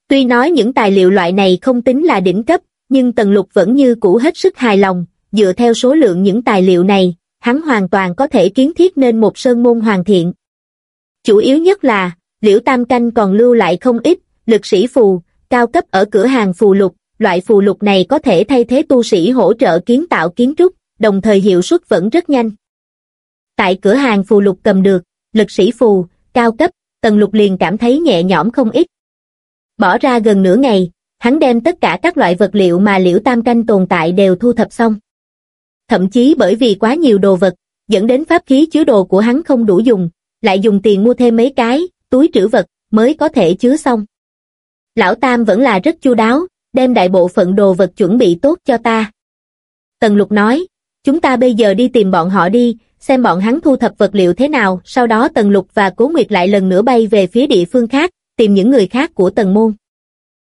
Tuy nói những tài liệu loại này không tính là đỉnh cấp, nhưng Tần Lục vẫn như cũ hết sức hài lòng, dựa theo số lượng những tài liệu này, hắn hoàn toàn có thể kiến thiết nên một sơn môn hoàn thiện. Chủ yếu nhất là, Liễu Tam Canh còn lưu lại không ít, lực sĩ phù, cao cấp ở cửa hàng phù lục, loại phù lục này có thể thay thế tu sĩ hỗ trợ kiến tạo kiến trúc, đồng thời hiệu suất vẫn rất nhanh. Tại cửa hàng phù lục cầm được, lực sĩ phù, cao cấp, tần lục liền cảm thấy nhẹ nhõm không ít. Bỏ ra gần nửa ngày, hắn đem tất cả các loại vật liệu mà liễu tam canh tồn tại đều thu thập xong. Thậm chí bởi vì quá nhiều đồ vật, dẫn đến pháp khí chứa đồ của hắn không đủ dùng, lại dùng tiền mua thêm mấy cái, túi trữ vật, mới có thể chứa xong. Lão Tam vẫn là rất chu đáo, đem đại bộ phận đồ vật chuẩn bị tốt cho ta. Tần Lục nói, chúng ta bây giờ đi tìm bọn họ đi, xem bọn hắn thu thập vật liệu thế nào, sau đó Tần Lục và Cố Nguyệt lại lần nữa bay về phía địa phương khác, tìm những người khác của Tần Môn.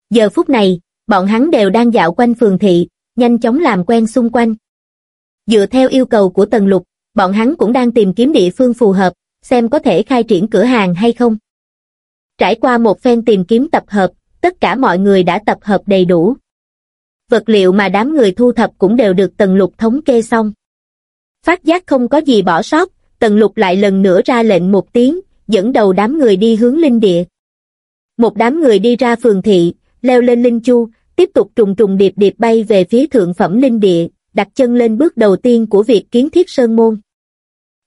Giờ phút này, bọn hắn đều đang dạo quanh phường thị, nhanh chóng làm quen xung quanh. Dựa theo yêu cầu của Tần Lục, bọn hắn cũng đang tìm kiếm địa phương phù hợp, xem có thể khai triển cửa hàng hay không. Trải qua một phen tìm kiếm tập hợp, tất cả mọi người đã tập hợp đầy đủ. Vật liệu mà đám người thu thập cũng đều được Tần Lục thống kê xong. Phát giác không có gì bỏ sót, Tần Lục lại lần nữa ra lệnh một tiếng, dẫn đầu đám người đi hướng linh địa. Một đám người đi ra phường thị, leo lên linh chu, tiếp tục trùng trùng điệp điệp bay về phía thượng phẩm linh địa, đặt chân lên bước đầu tiên của việc kiến thiết sơn môn.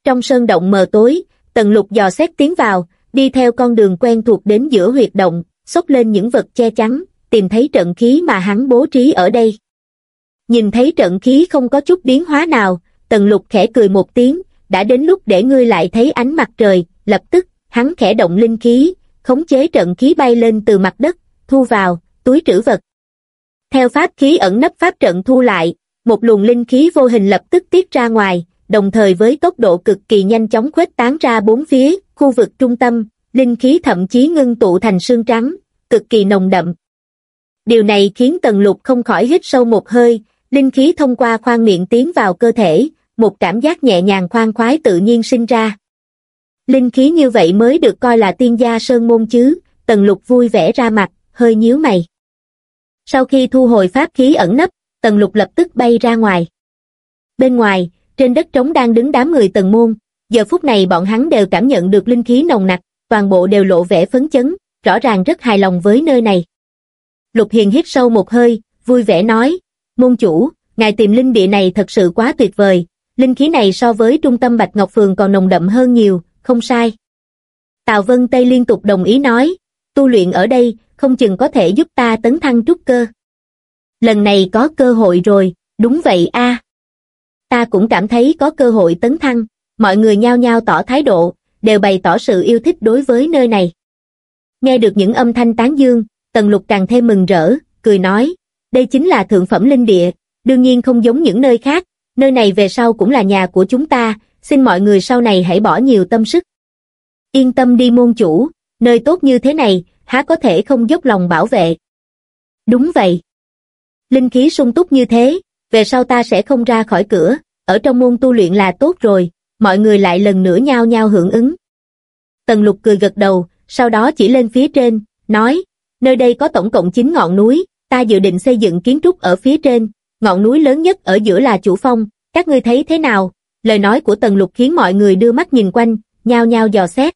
Trong sơn động mờ tối, Tần Lục dò xét tiến vào, đi theo con đường quen thuộc đến giữa huyệt động, xốc lên những vật che chắn, tìm thấy trận khí mà hắn bố trí ở đây. Nhìn thấy trận khí không có chút biến hóa nào, Tần Lục khẽ cười một tiếng, đã đến lúc để ngươi lại thấy ánh mặt trời, lập tức, hắn khẽ động linh khí, khống chế trận khí bay lên từ mặt đất, thu vào, túi trữ vật. Theo pháp khí ẩn nấp pháp trận thu lại, một luồng linh khí vô hình lập tức tiết ra ngoài, đồng thời với tốc độ cực kỳ nhanh chóng khuếch tán ra bốn phía, khu vực trung tâm, linh khí thậm chí ngưng tụ thành sương trắng, cực kỳ nồng đậm. Điều này khiến Tần Lục không khỏi hít sâu một hơi, linh khí thông qua khoang miệng tiến vào cơ thể, một cảm giác nhẹ nhàng khoan khoái tự nhiên sinh ra. Linh khí như vậy mới được coi là tiên gia sơn môn chứ, Tần Lục vui vẻ ra mặt, hơi nhíu mày. Sau khi thu hồi pháp khí ẩn nấp, Tần Lục lập tức bay ra ngoài. Bên ngoài, trên đất trống đang đứng đám người Tần Môn, giờ phút này bọn hắn đều cảm nhận được linh khí nồng nặc, toàn bộ đều lộ vẻ phấn chấn, rõ ràng rất hài lòng với nơi này. Lục Hiền hít sâu một hơi, vui vẻ nói, môn chủ, ngài tìm linh địa này thật sự quá tuyệt vời, linh khí này so với trung tâm Bạch Ngọc Phường còn nồng đậm hơn nhiều, không sai. Tào Vân Tây liên tục đồng ý nói, tu luyện ở đây, không chừng có thể giúp ta tấn thăng trúc cơ. Lần này có cơ hội rồi, đúng vậy a. Ta cũng cảm thấy có cơ hội tấn thăng, mọi người nhao nhao tỏ thái độ, đều bày tỏ sự yêu thích đối với nơi này. Nghe được những âm thanh tán dương, Tần Lục càng thêm mừng rỡ, cười nói, đây chính là thượng phẩm linh địa, đương nhiên không giống những nơi khác, nơi này về sau cũng là nhà của chúng ta, xin mọi người sau này hãy bỏ nhiều tâm sức. Yên tâm đi môn chủ, nơi tốt như thế này, há có thể không dốc lòng bảo vệ. Đúng vậy. Linh khí sung túc như thế, về sau ta sẽ không ra khỏi cửa, ở trong môn tu luyện là tốt rồi, mọi người lại lần nữa nhao nhao hưởng ứng. Tần lục cười gật đầu, sau đó chỉ lên phía trên, nói, nơi đây có tổng cộng 9 ngọn núi, ta dự định xây dựng kiến trúc ở phía trên, ngọn núi lớn nhất ở giữa là chủ phong, các ngươi thấy thế nào? Lời nói của Tần Lục khiến mọi người đưa mắt nhìn quanh, nhao nhao dò xét.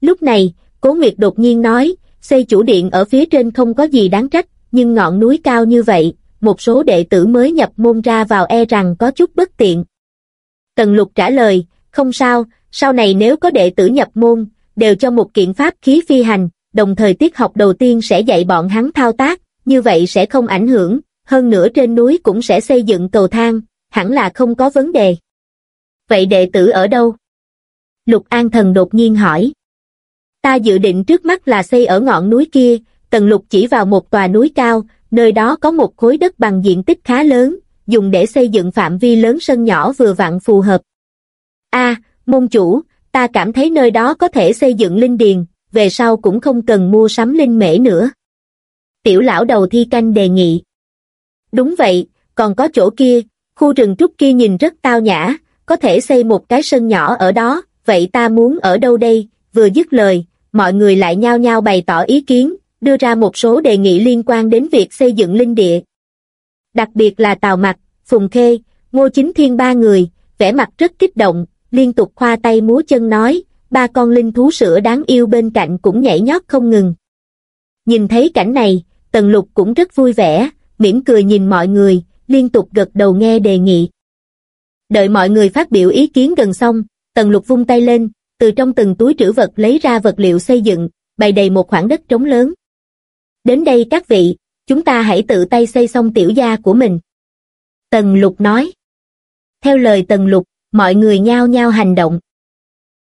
Lúc này, Cố Nguyệt đột nhiên nói, xây chủ điện ở phía trên không có gì đáng trách, nhưng ngọn núi cao như vậy, một số đệ tử mới nhập môn ra vào e rằng có chút bất tiện. Tần Lục trả lời, không sao, sau này nếu có đệ tử nhập môn, đều cho một kiện pháp khí phi hành, đồng thời tiết học đầu tiên sẽ dạy bọn hắn thao tác, như vậy sẽ không ảnh hưởng, hơn nữa trên núi cũng sẽ xây dựng cầu thang, hẳn là không có vấn đề. Vậy đệ tử ở đâu? Lục An Thần đột nhiên hỏi. Ta dự định trước mắt là xây ở ngọn núi kia, Tần Lục chỉ vào một tòa núi cao, nơi đó có một khối đất bằng diện tích khá lớn, dùng để xây dựng phạm vi lớn sân nhỏ vừa vặn phù hợp. A, môn chủ, ta cảm thấy nơi đó có thể xây dựng linh điền, về sau cũng không cần mua sắm linh mễ nữa. Tiểu lão đầu thi canh đề nghị. Đúng vậy, còn có chỗ kia, khu rừng trúc kia nhìn rất tao nhã, có thể xây một cái sân nhỏ ở đó, vậy ta muốn ở đâu đây, vừa dứt lời, mọi người lại nhao nhao bày tỏ ý kiến, đưa ra một số đề nghị liên quan đến việc xây dựng linh địa. Đặc biệt là Tào Mặc, Phùng Khê, Ngô Chính Thiên ba người, vẻ mặt rất kích động, liên tục khoa tay múa chân nói, ba con linh thú sữa đáng yêu bên cạnh cũng nhảy nhót không ngừng. Nhìn thấy cảnh này, Tần Lục cũng rất vui vẻ, mỉm cười nhìn mọi người, liên tục gật đầu nghe đề nghị. Đợi mọi người phát biểu ý kiến gần xong, Tần Lục vung tay lên, từ trong từng túi trữ vật lấy ra vật liệu xây dựng, bày đầy một khoảng đất trống lớn. Đến đây các vị, chúng ta hãy tự tay xây xong tiểu gia của mình. Tần Lục nói. Theo lời Tần Lục, mọi người nhao nhao hành động.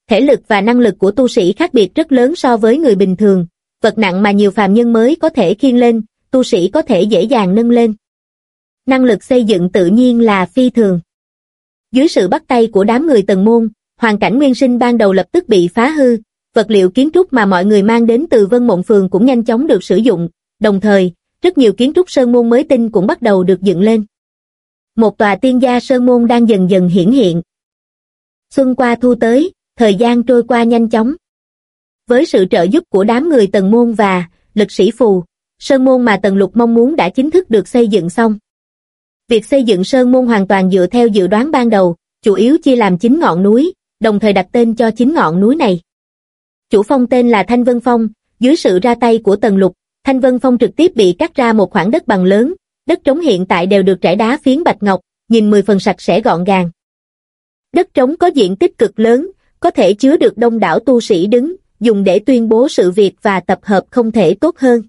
Thể lực và năng lực của tu sĩ khác biệt rất lớn so với người bình thường, vật nặng mà nhiều phàm nhân mới có thể khiêng lên, tu sĩ có thể dễ dàng nâng lên. Năng lực xây dựng tự nhiên là phi thường. Dưới sự bắt tay của đám người tần môn, hoàn cảnh nguyên sinh ban đầu lập tức bị phá hư, vật liệu kiến trúc mà mọi người mang đến từ Vân Mộng Phường cũng nhanh chóng được sử dụng, đồng thời, rất nhiều kiến trúc sơn môn mới tinh cũng bắt đầu được dựng lên. Một tòa tiên gia sơn môn đang dần dần hiển hiện. Xuân qua thu tới, thời gian trôi qua nhanh chóng. Với sự trợ giúp của đám người tần môn và lực sĩ phù, sơn môn mà tần lục mong muốn đã chính thức được xây dựng xong. Việc xây dựng sơn môn hoàn toàn dựa theo dự đoán ban đầu, chủ yếu chia làm 9 ngọn núi, đồng thời đặt tên cho 9 ngọn núi này. Chủ phong tên là Thanh Vân Phong, dưới sự ra tay của Tần Lục, Thanh Vân Phong trực tiếp bị cắt ra một khoảng đất bằng lớn, đất trống hiện tại đều được trải đá phiến bạch ngọc, nhìn 10 phần sạch sẽ gọn gàng. Đất trống có diện tích cực lớn, có thể chứa được đông đảo tu sĩ đứng, dùng để tuyên bố sự việc và tập hợp không thể tốt hơn.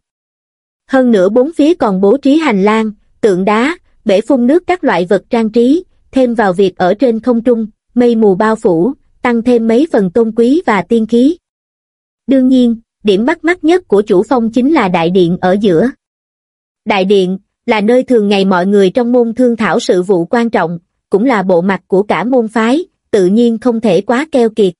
Hơn nữa bốn phía còn bố trí hành lang, tượng đá, bể phun nước các loại vật trang trí, thêm vào việc ở trên không trung, mây mù bao phủ, tăng thêm mấy phần tôn quý và tiên khí. Đương nhiên, điểm bắt mắt nhất của chủ phong chính là đại điện ở giữa. Đại điện là nơi thường ngày mọi người trong môn thương thảo sự vụ quan trọng, cũng là bộ mặt của cả môn phái, tự nhiên không thể quá keo kiệt.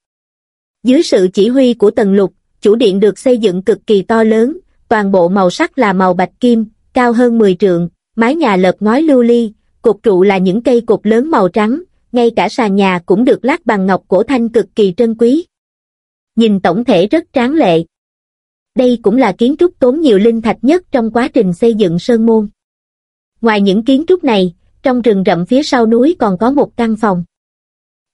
Dưới sự chỉ huy của Tần Lục, chủ điện được xây dựng cực kỳ to lớn, toàn bộ màu sắc là màu bạch kim, cao hơn 10 trượng, mái nhà lợp ngói lưu ly, cột trụ là những cây cột lớn màu trắng, ngay cả sàn nhà cũng được lát bằng ngọc cổ thanh cực kỳ trân quý. Nhìn tổng thể rất tráng lệ. Đây cũng là kiến trúc tốn nhiều linh thạch nhất trong quá trình xây dựng sơn môn. Ngoài những kiến trúc này, trong rừng rậm phía sau núi còn có một căn phòng.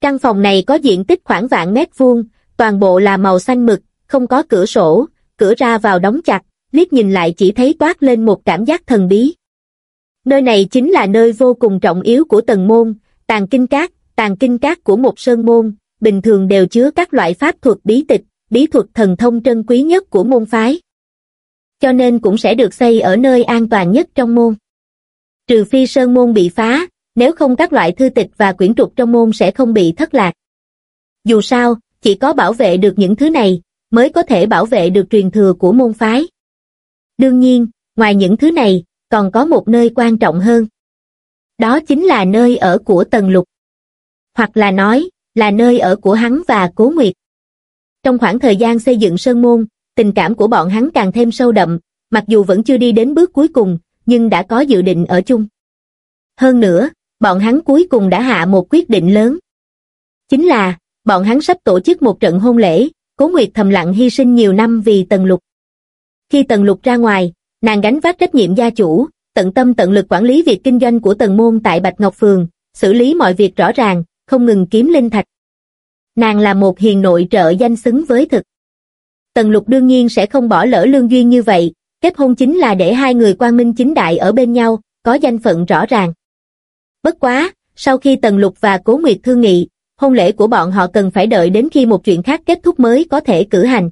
Căn phòng này có diện tích khoảng vạn mét vuông, toàn bộ là màu xanh mực, không có cửa sổ, cửa ra vào đóng chặt, liếc nhìn lại chỉ thấy toát lên một cảm giác thần bí. Nơi này chính là nơi vô cùng trọng yếu của tầng môn, tàn kinh cát, tàn kinh cát của một sơn môn, bình thường đều chứa các loại pháp thuật bí tịch, bí thuật thần thông trân quý nhất của môn phái. Cho nên cũng sẽ được xây ở nơi an toàn nhất trong môn. Trừ phi sơn môn bị phá, nếu không các loại thư tịch và quyển trục trong môn sẽ không bị thất lạc. Dù sao, chỉ có bảo vệ được những thứ này, mới có thể bảo vệ được truyền thừa của môn phái. Đương nhiên, ngoài những thứ này, còn có một nơi quan trọng hơn. Đó chính là nơi ở của Tần Lục. Hoặc là nói, là nơi ở của hắn và Cố Nguyệt. Trong khoảng thời gian xây dựng Sơn Môn, tình cảm của bọn hắn càng thêm sâu đậm, mặc dù vẫn chưa đi đến bước cuối cùng, nhưng đã có dự định ở chung. Hơn nữa, bọn hắn cuối cùng đã hạ một quyết định lớn. Chính là, bọn hắn sắp tổ chức một trận hôn lễ, Cố Nguyệt thầm lặng hy sinh nhiều năm vì Tần Lục. Khi Tần Lục ra ngoài, nàng gánh vác trách nhiệm gia chủ, tận tâm tận lực quản lý việc kinh doanh của Tần Môn tại Bạch Ngọc Phường, xử lý mọi việc rõ ràng, không ngừng kiếm linh thạch. Nàng là một hiền nội trợ danh xứng với thực. Tần Lục đương nhiên sẽ không bỏ lỡ lương duyên như vậy, kết hôn chính là để hai người quan minh chính đại ở bên nhau, có danh phận rõ ràng. Bất quá, sau khi Tần Lục và Cố Nguyệt thương nghị, hôn lễ của bọn họ cần phải đợi đến khi một chuyện khác kết thúc mới có thể cử hành.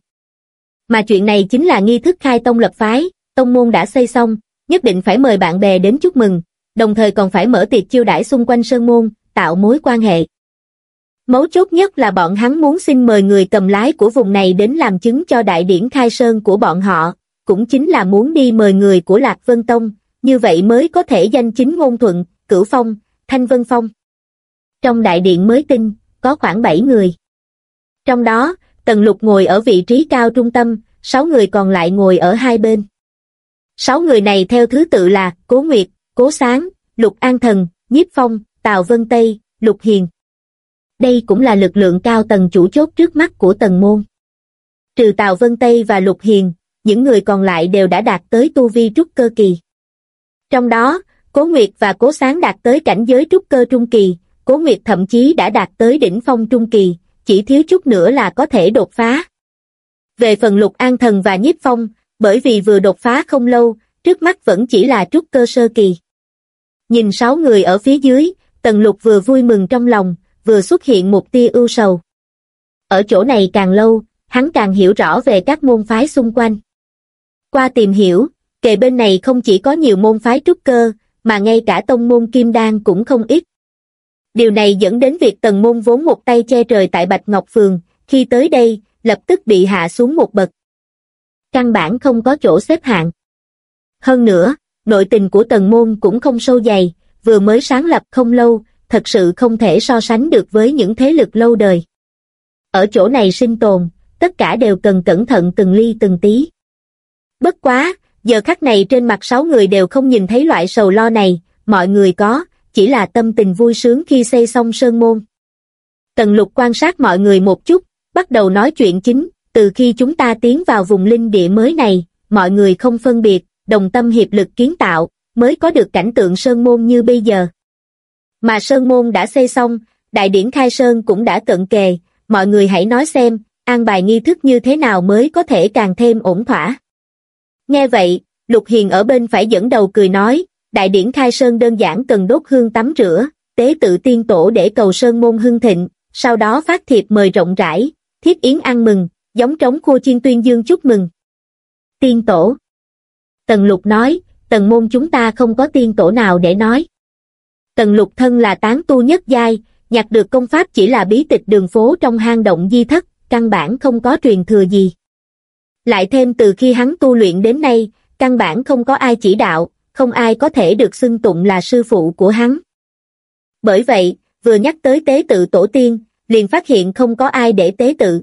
Mà chuyện này chính là nghi thức khai tông lập phái, tông môn đã xây xong, nhất định phải mời bạn bè đến chúc mừng, đồng thời còn phải mở tiệc chiêu đãi xung quanh sơn môn, tạo mối quan hệ. Mấu chốt nhất là bọn hắn muốn xin mời người cầm lái của vùng này đến làm chứng cho đại điển khai sơn của bọn họ, cũng chính là muốn đi mời người của Lạc Vân Tông, như vậy mới có thể danh chính ngôn thuận, cửu phong, thanh vân phong. Trong đại điện mới tinh, có khoảng 7 người. Trong đó, Tần Lục ngồi ở vị trí cao trung tâm, 6 người còn lại ngồi ở hai bên. 6 người này theo thứ tự là Cố Nguyệt, Cố Sáng, Lục An Thần, Nhiếp Phong, Tào Vân Tây, Lục Hiền. Đây cũng là lực lượng cao tầng chủ chốt trước mắt của tầng môn. Trừ Tào Vân Tây và Lục Hiền, những người còn lại đều đã đạt tới tu vi trúc cơ kỳ. Trong đó, Cố Nguyệt và Cố Sáng đạt tới cảnh giới trúc cơ trung kỳ, Cố Nguyệt thậm chí đã đạt tới đỉnh phong trung kỳ, chỉ thiếu chút nữa là có thể đột phá. Về phần Lục An Thần và Nhiếp Phong, bởi vì vừa đột phá không lâu, trước mắt vẫn chỉ là trúc cơ sơ kỳ. Nhìn sáu người ở phía dưới, Tần Lục vừa vui mừng trong lòng, vừa xuất hiện một tia ưu sầu. Ở chỗ này càng lâu, hắn càng hiểu rõ về các môn phái xung quanh. Qua tìm hiểu, kề bên này không chỉ có nhiều môn phái trúc cơ, mà ngay cả tông môn kim đan cũng không ít. Điều này dẫn đến việc tần môn vốn một tay che trời tại Bạch Ngọc Phường, khi tới đây, lập tức bị hạ xuống một bậc. Căn bản không có chỗ xếp hạng. Hơn nữa, nội tình của tần môn cũng không sâu dày, vừa mới sáng lập không lâu, thật sự không thể so sánh được với những thế lực lâu đời. Ở chỗ này sinh tồn, tất cả đều cần cẩn thận từng ly từng tí. Bất quá, giờ khắc này trên mặt sáu người đều không nhìn thấy loại sầu lo này, mọi người có, chỉ là tâm tình vui sướng khi xây xong sơn môn. Tần lục quan sát mọi người một chút, bắt đầu nói chuyện chính, từ khi chúng ta tiến vào vùng linh địa mới này, mọi người không phân biệt, đồng tâm hiệp lực kiến tạo, mới có được cảnh tượng sơn môn như bây giờ. Mà sơn môn đã xây xong, đại điển khai sơn cũng đã cận kề, mọi người hãy nói xem, an bài nghi thức như thế nào mới có thể càng thêm ổn thỏa. Nghe vậy, Lục Hiền ở bên phải dẫn đầu cười nói, đại điển khai sơn đơn giản cần đốt hương tắm rửa, tế tự tiên tổ để cầu sơn môn hưng thịnh, sau đó phát thiệp mời rộng rãi, thiết yến ăn mừng, giống trống khua chiên tuyên dương chúc mừng. Tiên tổ Tần Lục nói, tần môn chúng ta không có tiên tổ nào để nói. Tần Lục thân là tán tu nhất giai, nhặt được công pháp chỉ là bí tịch đường phố trong hang động di thất, căn bản không có truyền thừa gì. Lại thêm từ khi hắn tu luyện đến nay, căn bản không có ai chỉ đạo, không ai có thể được xưng tụng là sư phụ của hắn. Bởi vậy, vừa nhắc tới tế tự tổ tiên, liền phát hiện không có ai để tế tự.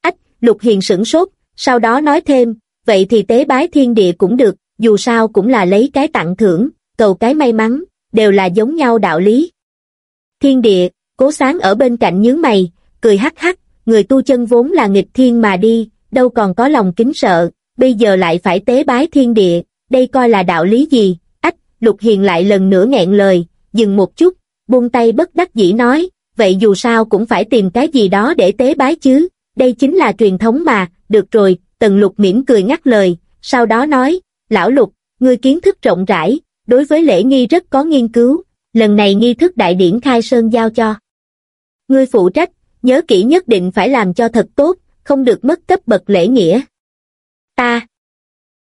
Ách, Lục Hiền sửng sốt, sau đó nói thêm, vậy thì tế bái thiên địa cũng được, dù sao cũng là lấy cái tặng thưởng, cầu cái may mắn, đều là giống nhau đạo lý. Thiên địa, cố sáng ở bên cạnh nhướng mày, cười hắc hắc, người tu chân vốn là nghịch thiên mà đi, đâu còn có lòng kính sợ, bây giờ lại phải tế bái thiên địa, đây coi là đạo lý gì, ách, Lục Hiền lại lần nữa nghẹn lời, dừng một chút, buông tay bất đắc dĩ nói, vậy dù sao cũng phải tìm cái gì đó để tế bái chứ, đây chính là truyền thống mà, được rồi, Tần Lục mỉm cười ngắt lời, sau đó nói, lão Lục, ngươi kiến thức rộng rãi, đối với lễ nghi rất có nghiên cứu, lần này nghi thức đại điển khai sơn giao cho. Ngươi phụ trách, nhớ kỹ nhất định phải làm cho thật tốt, không được mất cấp bậc lễ nghĩa. Ta,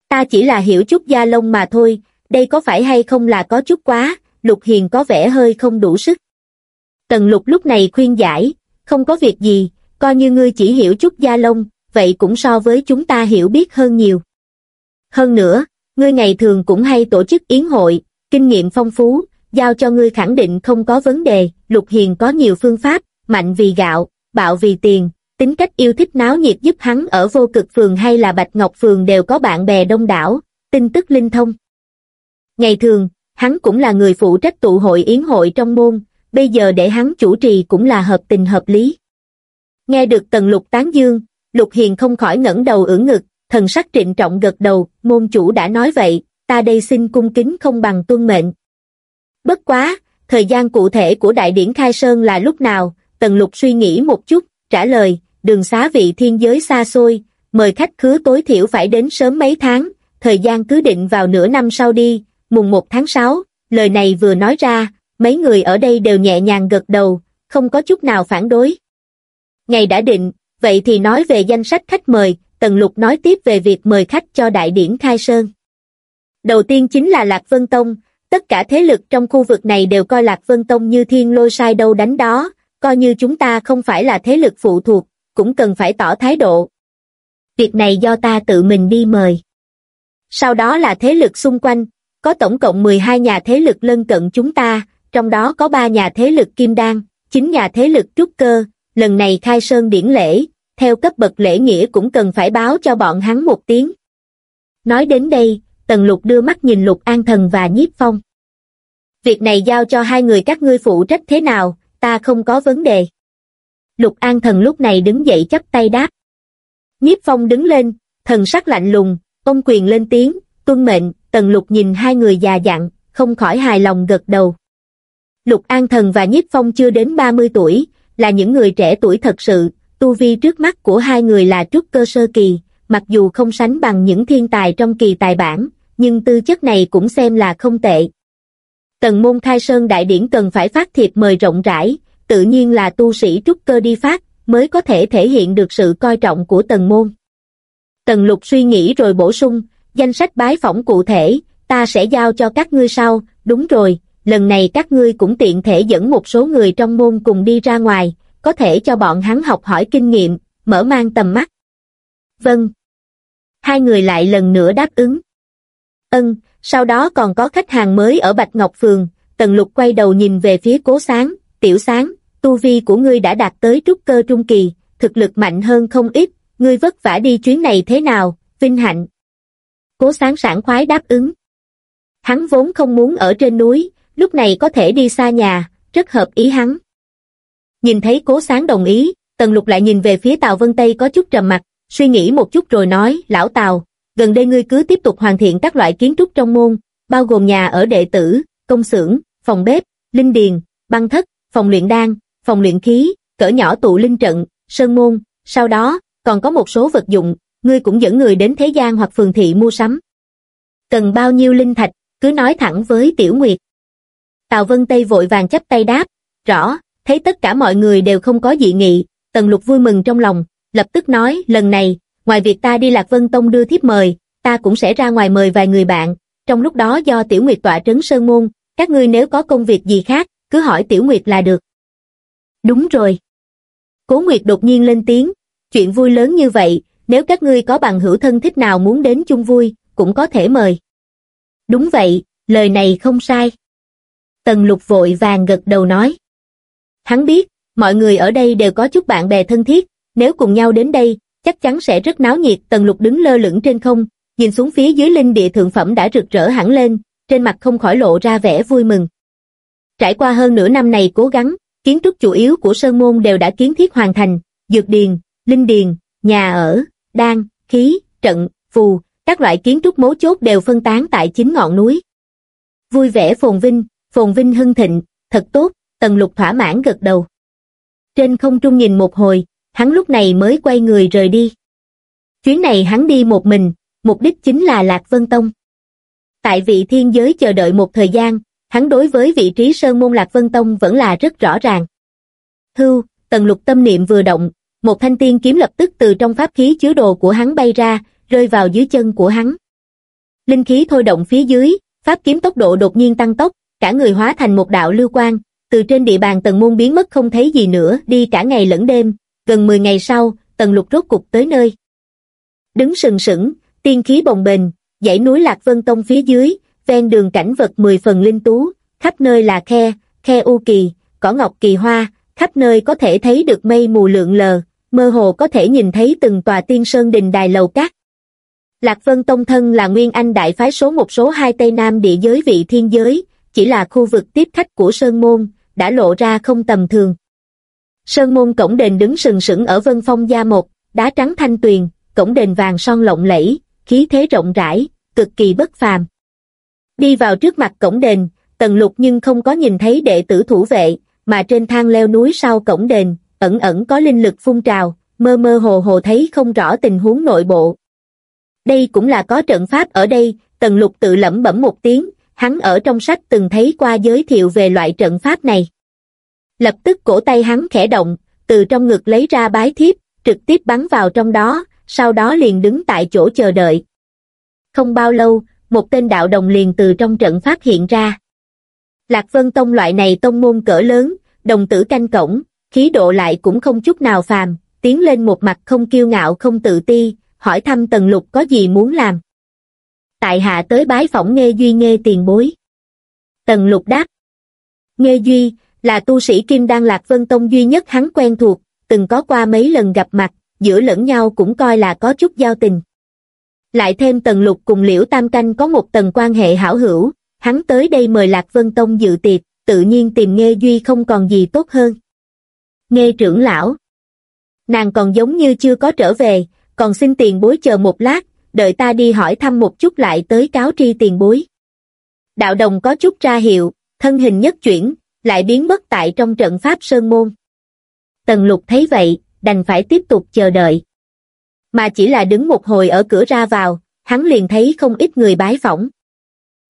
ta chỉ là hiểu chút gia lông mà thôi, đây có phải hay không là có chút quá, Lục Hiền có vẻ hơi không đủ sức. Tần Lục lúc này khuyên giải, không có việc gì, coi như ngươi chỉ hiểu chút gia lông, vậy cũng so với chúng ta hiểu biết hơn nhiều. Hơn nữa, ngươi ngày thường cũng hay tổ chức yến hội, kinh nghiệm phong phú, giao cho ngươi khẳng định không có vấn đề, Lục Hiền có nhiều phương pháp, mạnh vì gạo, bạo vì tiền, tính cách yêu thích náo nhiệt giúp hắn ở vô cực phường hay là Bạch Ngọc phường đều có bạn bè đông đảo, tin tức linh thông. Ngày thường, hắn cũng là người phụ trách tụ hội yến hội trong môn, bây giờ để hắn chủ trì cũng là hợp tình hợp lý. Nghe được tần lục tán dương, lục hiền không khỏi ngẩng đầu ưỡn ngực, thần sắc trịnh trọng gật đầu, môn chủ đã nói vậy, ta đây xin cung kính không bằng tuân mệnh. Bất quá, thời gian cụ thể của đại điển khai sơn là lúc nào, tần lục suy nghĩ một chút, trả lời, đường xá vị thiên giới xa xôi, mời khách khứa tối thiểu phải đến sớm mấy tháng, thời gian cứ định vào nửa năm sau đi, mùng 1 tháng 6, lời này vừa nói ra, mấy người ở đây đều nhẹ nhàng gật đầu, không có chút nào phản đối. Ngày đã định, vậy thì nói về danh sách khách mời, Tần Lục nói tiếp về việc mời khách cho đại điển khai sơn. Đầu tiên chính là Lạc Vân Tông, tất cả thế lực trong khu vực này đều coi Lạc Vân Tông như thiên lôi sai đâu đánh đó, coi như chúng ta không phải là thế lực phụ thuộc, cũng cần phải tỏ thái độ. Việc này do ta tự mình đi mời. Sau đó là thế lực xung quanh, có tổng cộng 12 nhà thế lực lân cận chúng ta, trong đó có 3 nhà thế lực kim đan, 9 nhà thế lực trúc cơ, lần này khai sơn điển lễ, theo cấp bậc lễ nghĩa cũng cần phải báo cho bọn hắn một tiếng. Nói đến đây, Tần Lục đưa mắt nhìn Lục An Thần và Nhiếp Phong. Việc này giao cho hai người các ngươi phụ trách thế nào, ta không có vấn đề. Lục An Thần lúc này đứng dậy chắp tay đáp. Nhiếp Phong đứng lên, thần sắc lạnh lùng, ông quyền lên tiếng, tuân mệnh, Tần Lục nhìn hai người già dặn, không khỏi hài lòng gật đầu. Lục An Thần và Nhiếp Phong chưa đến 30 tuổi, là những người trẻ tuổi thật sự, tu vi trước mắt của hai người là trúc cơ sơ kỳ, mặc dù không sánh bằng những thiên tài trong kỳ tài bản, nhưng tư chất này cũng xem là không tệ. Tần môn khai sơn đại điển cần phải phát thiệp mời rộng rãi, tự nhiên là tu sĩ trúc cơ đi phát, mới có thể thể hiện được sự coi trọng của tần môn. Tần lục suy nghĩ rồi bổ sung, danh sách bái phỏng cụ thể, ta sẽ giao cho các ngươi sau, đúng rồi, lần này các ngươi cũng tiện thể dẫn một số người trong môn cùng đi ra ngoài, có thể cho bọn hắn học hỏi kinh nghiệm, mở mang tầm mắt. Vâng. Hai người lại lần nữa đáp ứng. Ân, sau đó còn có khách hàng mới ở Bạch Ngọc Phường, Tần Lục quay đầu nhìn về phía cố sáng, tiểu sáng, tu vi của ngươi đã đạt tới trúc cơ trung kỳ, thực lực mạnh hơn không ít, ngươi vất vả đi chuyến này thế nào, vinh hạnh. Cố sáng sảng khoái đáp ứng. Hắn vốn không muốn ở trên núi, lúc này có thể đi xa nhà, rất hợp ý hắn. Nhìn thấy cố sáng đồng ý, Tần Lục lại nhìn về phía Tào Vân Tây có chút trầm mặt, suy nghĩ một chút rồi nói, lão Tào, gần đây ngươi cứ tiếp tục hoàn thiện các loại kiến trúc trong môn, bao gồm nhà ở đệ tử, công xưởng, phòng bếp, linh điền, băng thất, phòng luyện đan, phòng luyện khí, cỡ nhỏ tụ linh trận, sơn môn, sau đó, còn có một số vật dụng, ngươi cũng dẫn người đến thế gian hoặc phường thị mua sắm. Cần bao nhiêu linh thạch, cứ nói thẳng với Tiểu Nguyệt. Tào Vân Tây vội vàng chấp tay đáp, rõ, thấy tất cả mọi người đều không có dị nghị, Tần Lục vui mừng trong lòng, lập tức nói, lần này, ngoài việc ta đi Lạc Vân Tông đưa thiếp mời, ta cũng sẽ ra ngoài mời vài người bạn, trong lúc đó do Tiểu Nguyệt tọa trấn Sơn Môn, các ngươi nếu có công việc gì khác, cứ hỏi Tiểu Nguyệt là được. Đúng rồi. Cố Nguyệt đột nhiên lên tiếng, chuyện vui lớn như vậy, nếu các ngươi có bằng hữu thân thích nào muốn đến chung vui, cũng có thể mời. Đúng vậy, lời này không sai. Tần lục vội vàng gật đầu nói. Hắn biết, mọi người ở đây đều có chút bạn bè thân thiết, nếu cùng nhau đến đây, chắc chắn sẽ rất náo nhiệt. Tần lục đứng lơ lửng trên không, nhìn xuống phía dưới linh địa thượng phẩm đã rực rỡ hẳn lên, trên mặt không khỏi lộ ra vẻ vui mừng. Trải qua hơn nửa năm này cố gắng, kiến trúc chủ yếu của Sơn Môn đều đã kiến thiết hoàn thành, dược điền, linh điền, nhà ở, đan, khí, trận, phù, các loại kiến trúc mấu chốt đều phân tán tại chính ngọn núi. Vui vẻ phồn vinh, phồn vinh hưng thịnh, thật tốt, tần lục thỏa mãn gật đầu. Trên không trung nhìn một hồi, hắn lúc này mới quay người rời đi. Chuyến này hắn đi một mình, mục đích chính là Lạc Vân Tông. Tại vị thiên giới chờ đợi một thời gian, hắn đối với vị trí Sơn Môn Lạc Vân Tông vẫn là rất rõ ràng. Hưu, tần lục tâm niệm vừa động, một thanh tiên kiếm lập tức từ trong pháp khí chứa đồ của hắn bay ra, rơi vào dưới chân của hắn. Linh khí thôi động phía dưới, pháp kiếm tốc độ đột nhiên tăng tốc, cả người hóa thành một đạo lưu quang, từ trên địa bàn tần môn biến mất không thấy gì nữa, đi cả ngày lẫn đêm, gần 10 ngày sau, tần lục rốt cục tới nơi. Đứng sừng sững, tiên khí bồng bềnh, dãy núi Lạc Vân Tông phía dưới, ven đường cảnh vật mười phần linh tú, khắp nơi là khe, khe u kỳ, cỏ ngọc kỳ hoa, khắp nơi có thể thấy được mây mù lượn lờ, mơ hồ có thể nhìn thấy từng tòa tiên sơn đình đài lầu cát. Lạc Vân Tông Thân là nguyên anh đại phái số một số hai Tây Nam địa giới vị thiên giới, chỉ là khu vực tiếp khách của Sơn Môn, đã lộ ra không tầm thường. Sơn Môn cổng đền đứng sừng sững ở Vân Phong Gia một, đá trắng thanh tuyền, cổng đền vàng son lộng lẫy, khí thế rộng rãi, cực kỳ bất phàm. Đi vào trước mặt cổng đền, tần lục nhưng không có nhìn thấy đệ tử thủ vệ, mà trên thang leo núi sau cổng đền, ẩn ẩn có linh lực phun trào, mơ mơ hồ hồ thấy không rõ tình huống nội bộ. Đây cũng là có trận pháp ở đây, tần lục tự lẩm bẩm một tiếng, hắn ở trong sách từng thấy qua giới thiệu về loại trận pháp này. Lập tức cổ tay hắn khẽ động, từ trong ngực lấy ra bái thiếp, trực tiếp bắn vào trong đó, sau đó liền đứng tại chỗ chờ đợi. Không bao lâu, một tên đạo đồng liền từ trong trận phát hiện ra. Lạc Vân Tông loại này tông môn cỡ lớn, đồng tử canh cổng, khí độ lại cũng không chút nào phàm, tiến lên một mặt không kiêu ngạo không tự ti, hỏi thăm Tần Lục có gì muốn làm. Tại hạ tới bái phỏng Nghê Duy Nghê tiền bối. Tần Lục đáp. Nghê Duy, là tu sĩ Kim Đan Lạc Vân Tông duy nhất hắn quen thuộc, từng có qua mấy lần gặp mặt, giữa lẫn nhau cũng coi là có chút giao tình. Lại thêm Tần Lục cùng Liễu Tam Canh có một tầng quan hệ hảo hữu, hắn tới đây mời Lạc Vân Tông dự tiệc, tự nhiên tìm Nghê Duy không còn gì tốt hơn. Nghê trưởng lão. Nàng còn giống như chưa có trở về, còn xin tiền bối chờ một lát, đợi ta đi hỏi thăm một chút lại tới cáo tri tiền bối. Đạo đồng có chút ra hiệu, thân hình nhất chuyển, lại biến mất tại trong trận pháp Sơn Môn. Tần lục thấy vậy, đành phải tiếp tục chờ đợi. Mà chỉ là đứng một hồi ở cửa ra vào, hắn liền thấy không ít người bái phỏng.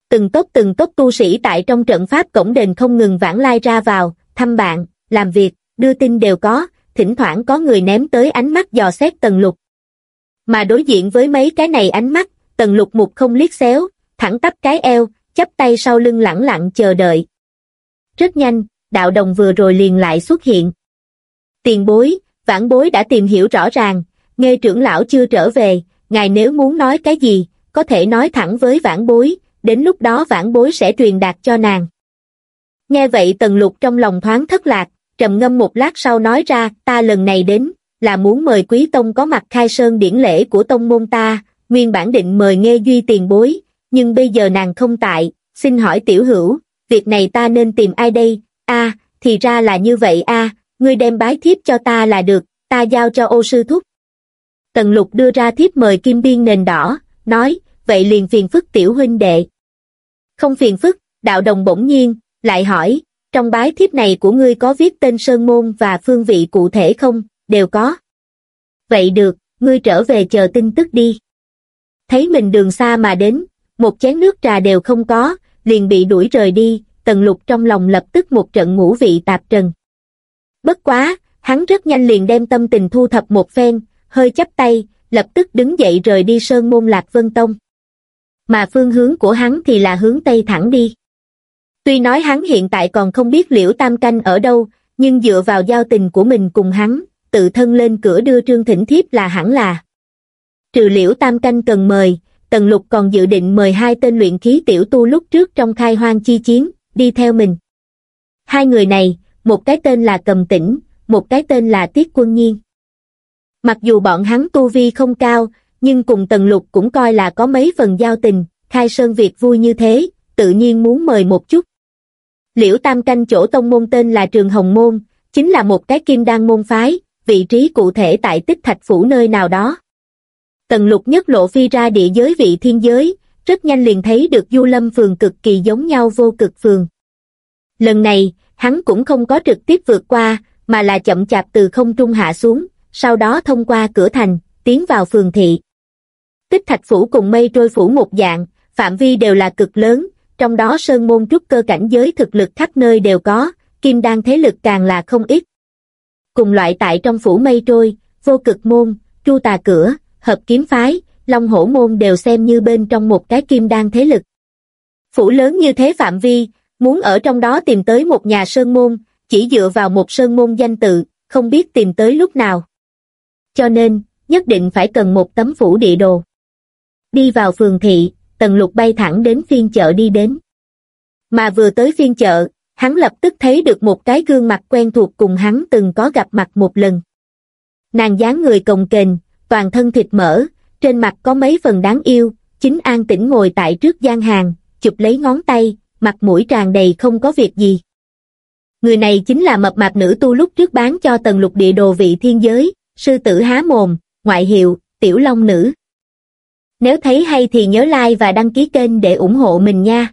Từng tốt từng tốt tu sĩ tại trong trận pháp cổng đền không ngừng vãng lai ra vào, thăm bạn, làm việc, đưa tin đều có, thỉnh thoảng có người ném tới ánh mắt dò xét tần lục. Mà đối diện với mấy cái này ánh mắt, tần lục mục không liếc xéo, thẳng tắp cái eo, chắp tay sau lưng lẳng lặng chờ đợi. Rất nhanh, đạo đồng vừa rồi liền lại xuất hiện. Tiền bối, vãn bối đã tìm hiểu rõ ràng, nghe trưởng lão chưa trở về, ngài nếu muốn nói cái gì, có thể nói thẳng với vãn bối, đến lúc đó vãn bối sẽ truyền đạt cho nàng. Nghe vậy tần lục trong lòng thoáng thất lạc, trầm ngâm một lát sau nói ra, ta lần này đến, là muốn mời quý tông có mặt khai sơn điển lễ của tông môn ta, nguyên bản định mời nghe duy tiền bối, nhưng bây giờ nàng không tại, xin hỏi tiểu hữu, việc này ta nên tìm ai đây, a thì ra là như vậy a ngươi đem bái thiếp cho ta là được, ta giao cho ô sư thúc. Tần lục đưa ra thiếp mời kim biên nền đỏ, nói, vậy liền phiền phức tiểu huynh đệ. Không phiền phức, đạo đồng bỗng nhiên, lại hỏi, trong bái thiếp này của ngươi có viết tên sơn môn và phương vị cụ thể không, đều có. Vậy được, ngươi trở về chờ tin tức đi. Thấy mình đường xa mà đến, một chén nước trà đều không có, liền bị đuổi rời đi, tần lục trong lòng lập tức một trận ngũ vị tạp trần. Bất quá, hắn rất nhanh liền đem tâm tình thu thập một phen, hơi chắp tay, lập tức đứng dậy rời đi sơn môn lạc vân tông. Mà phương hướng của hắn thì là hướng tây thẳng đi. Tuy nói hắn hiện tại còn không biết liễu tam canh ở đâu, nhưng dựa vào giao tình của mình cùng hắn, tự thân lên cửa đưa trương thỉnh thiếp là hẳn là. Trừ liễu tam canh cần mời, Tần Lục còn dự định mời hai tên luyện khí tiểu tu lúc trước trong khai hoang chi chiến, đi theo mình. Hai người này, một cái tên là Cầm Tĩnh, một cái tên là Tiết Quân Nhiên. Mặc dù bọn hắn tu vi không cao, nhưng cùng Tần Lục cũng coi là có mấy phần giao tình, khai sơn việc vui như thế, tự nhiên muốn mời một chút. Liễu Tam Canh chỗ tông môn tên là Trường Hồng Môn, chính là một cái kim đan môn phái, vị trí cụ thể tại tích thạch phủ nơi nào đó. Tần lục nhất lộ phi ra địa giới vị thiên giới, rất nhanh liền thấy được du lâm phường cực kỳ giống nhau vô cực phường. Lần này, hắn cũng không có trực tiếp vượt qua, mà là chậm chạp từ không trung hạ xuống, sau đó thông qua cửa thành, tiến vào phường thị. Tích thạch phủ cùng mây trôi phủ một dạng, phạm vi đều là cực lớn, trong đó sơn môn trúc cơ cảnh giới thực lực khắp nơi đều có, kim đan thế lực càng là không ít. Cùng loại tại trong phủ mây trôi, vô cực môn, chu tà cửa, hợp kiếm phái, long hổ môn đều xem như bên trong một cái kim đan thế lực. Phủ lớn như thế phạm vi, muốn ở trong đó tìm tới một nhà sơn môn, chỉ dựa vào một sơn môn danh tự, không biết tìm tới lúc nào. Cho nên, nhất định phải cần một tấm phủ địa đồ. Đi vào phường thị, tần lục bay thẳng đến phiên chợ đi đến. Mà vừa tới phiên chợ, hắn lập tức thấy được một cái gương mặt quen thuộc cùng hắn từng có gặp mặt một lần. Nàng dáng người cồng kềnh, toàn thân thịt mỡ, trên mặt có mấy phần đáng yêu, chính an tĩnh ngồi tại trước gian hàng, chụp lấy ngón tay, mặt mũi tràn đầy không có việc gì. Người này chính là mập mạp nữ tu lúc trước bán cho tần lục địa đồ vị thiên giới, sư tử há mồm, ngoại hiệu, tiểu long nữ. Nếu thấy hay thì nhớ like và đăng ký kênh để ủng hộ mình nha.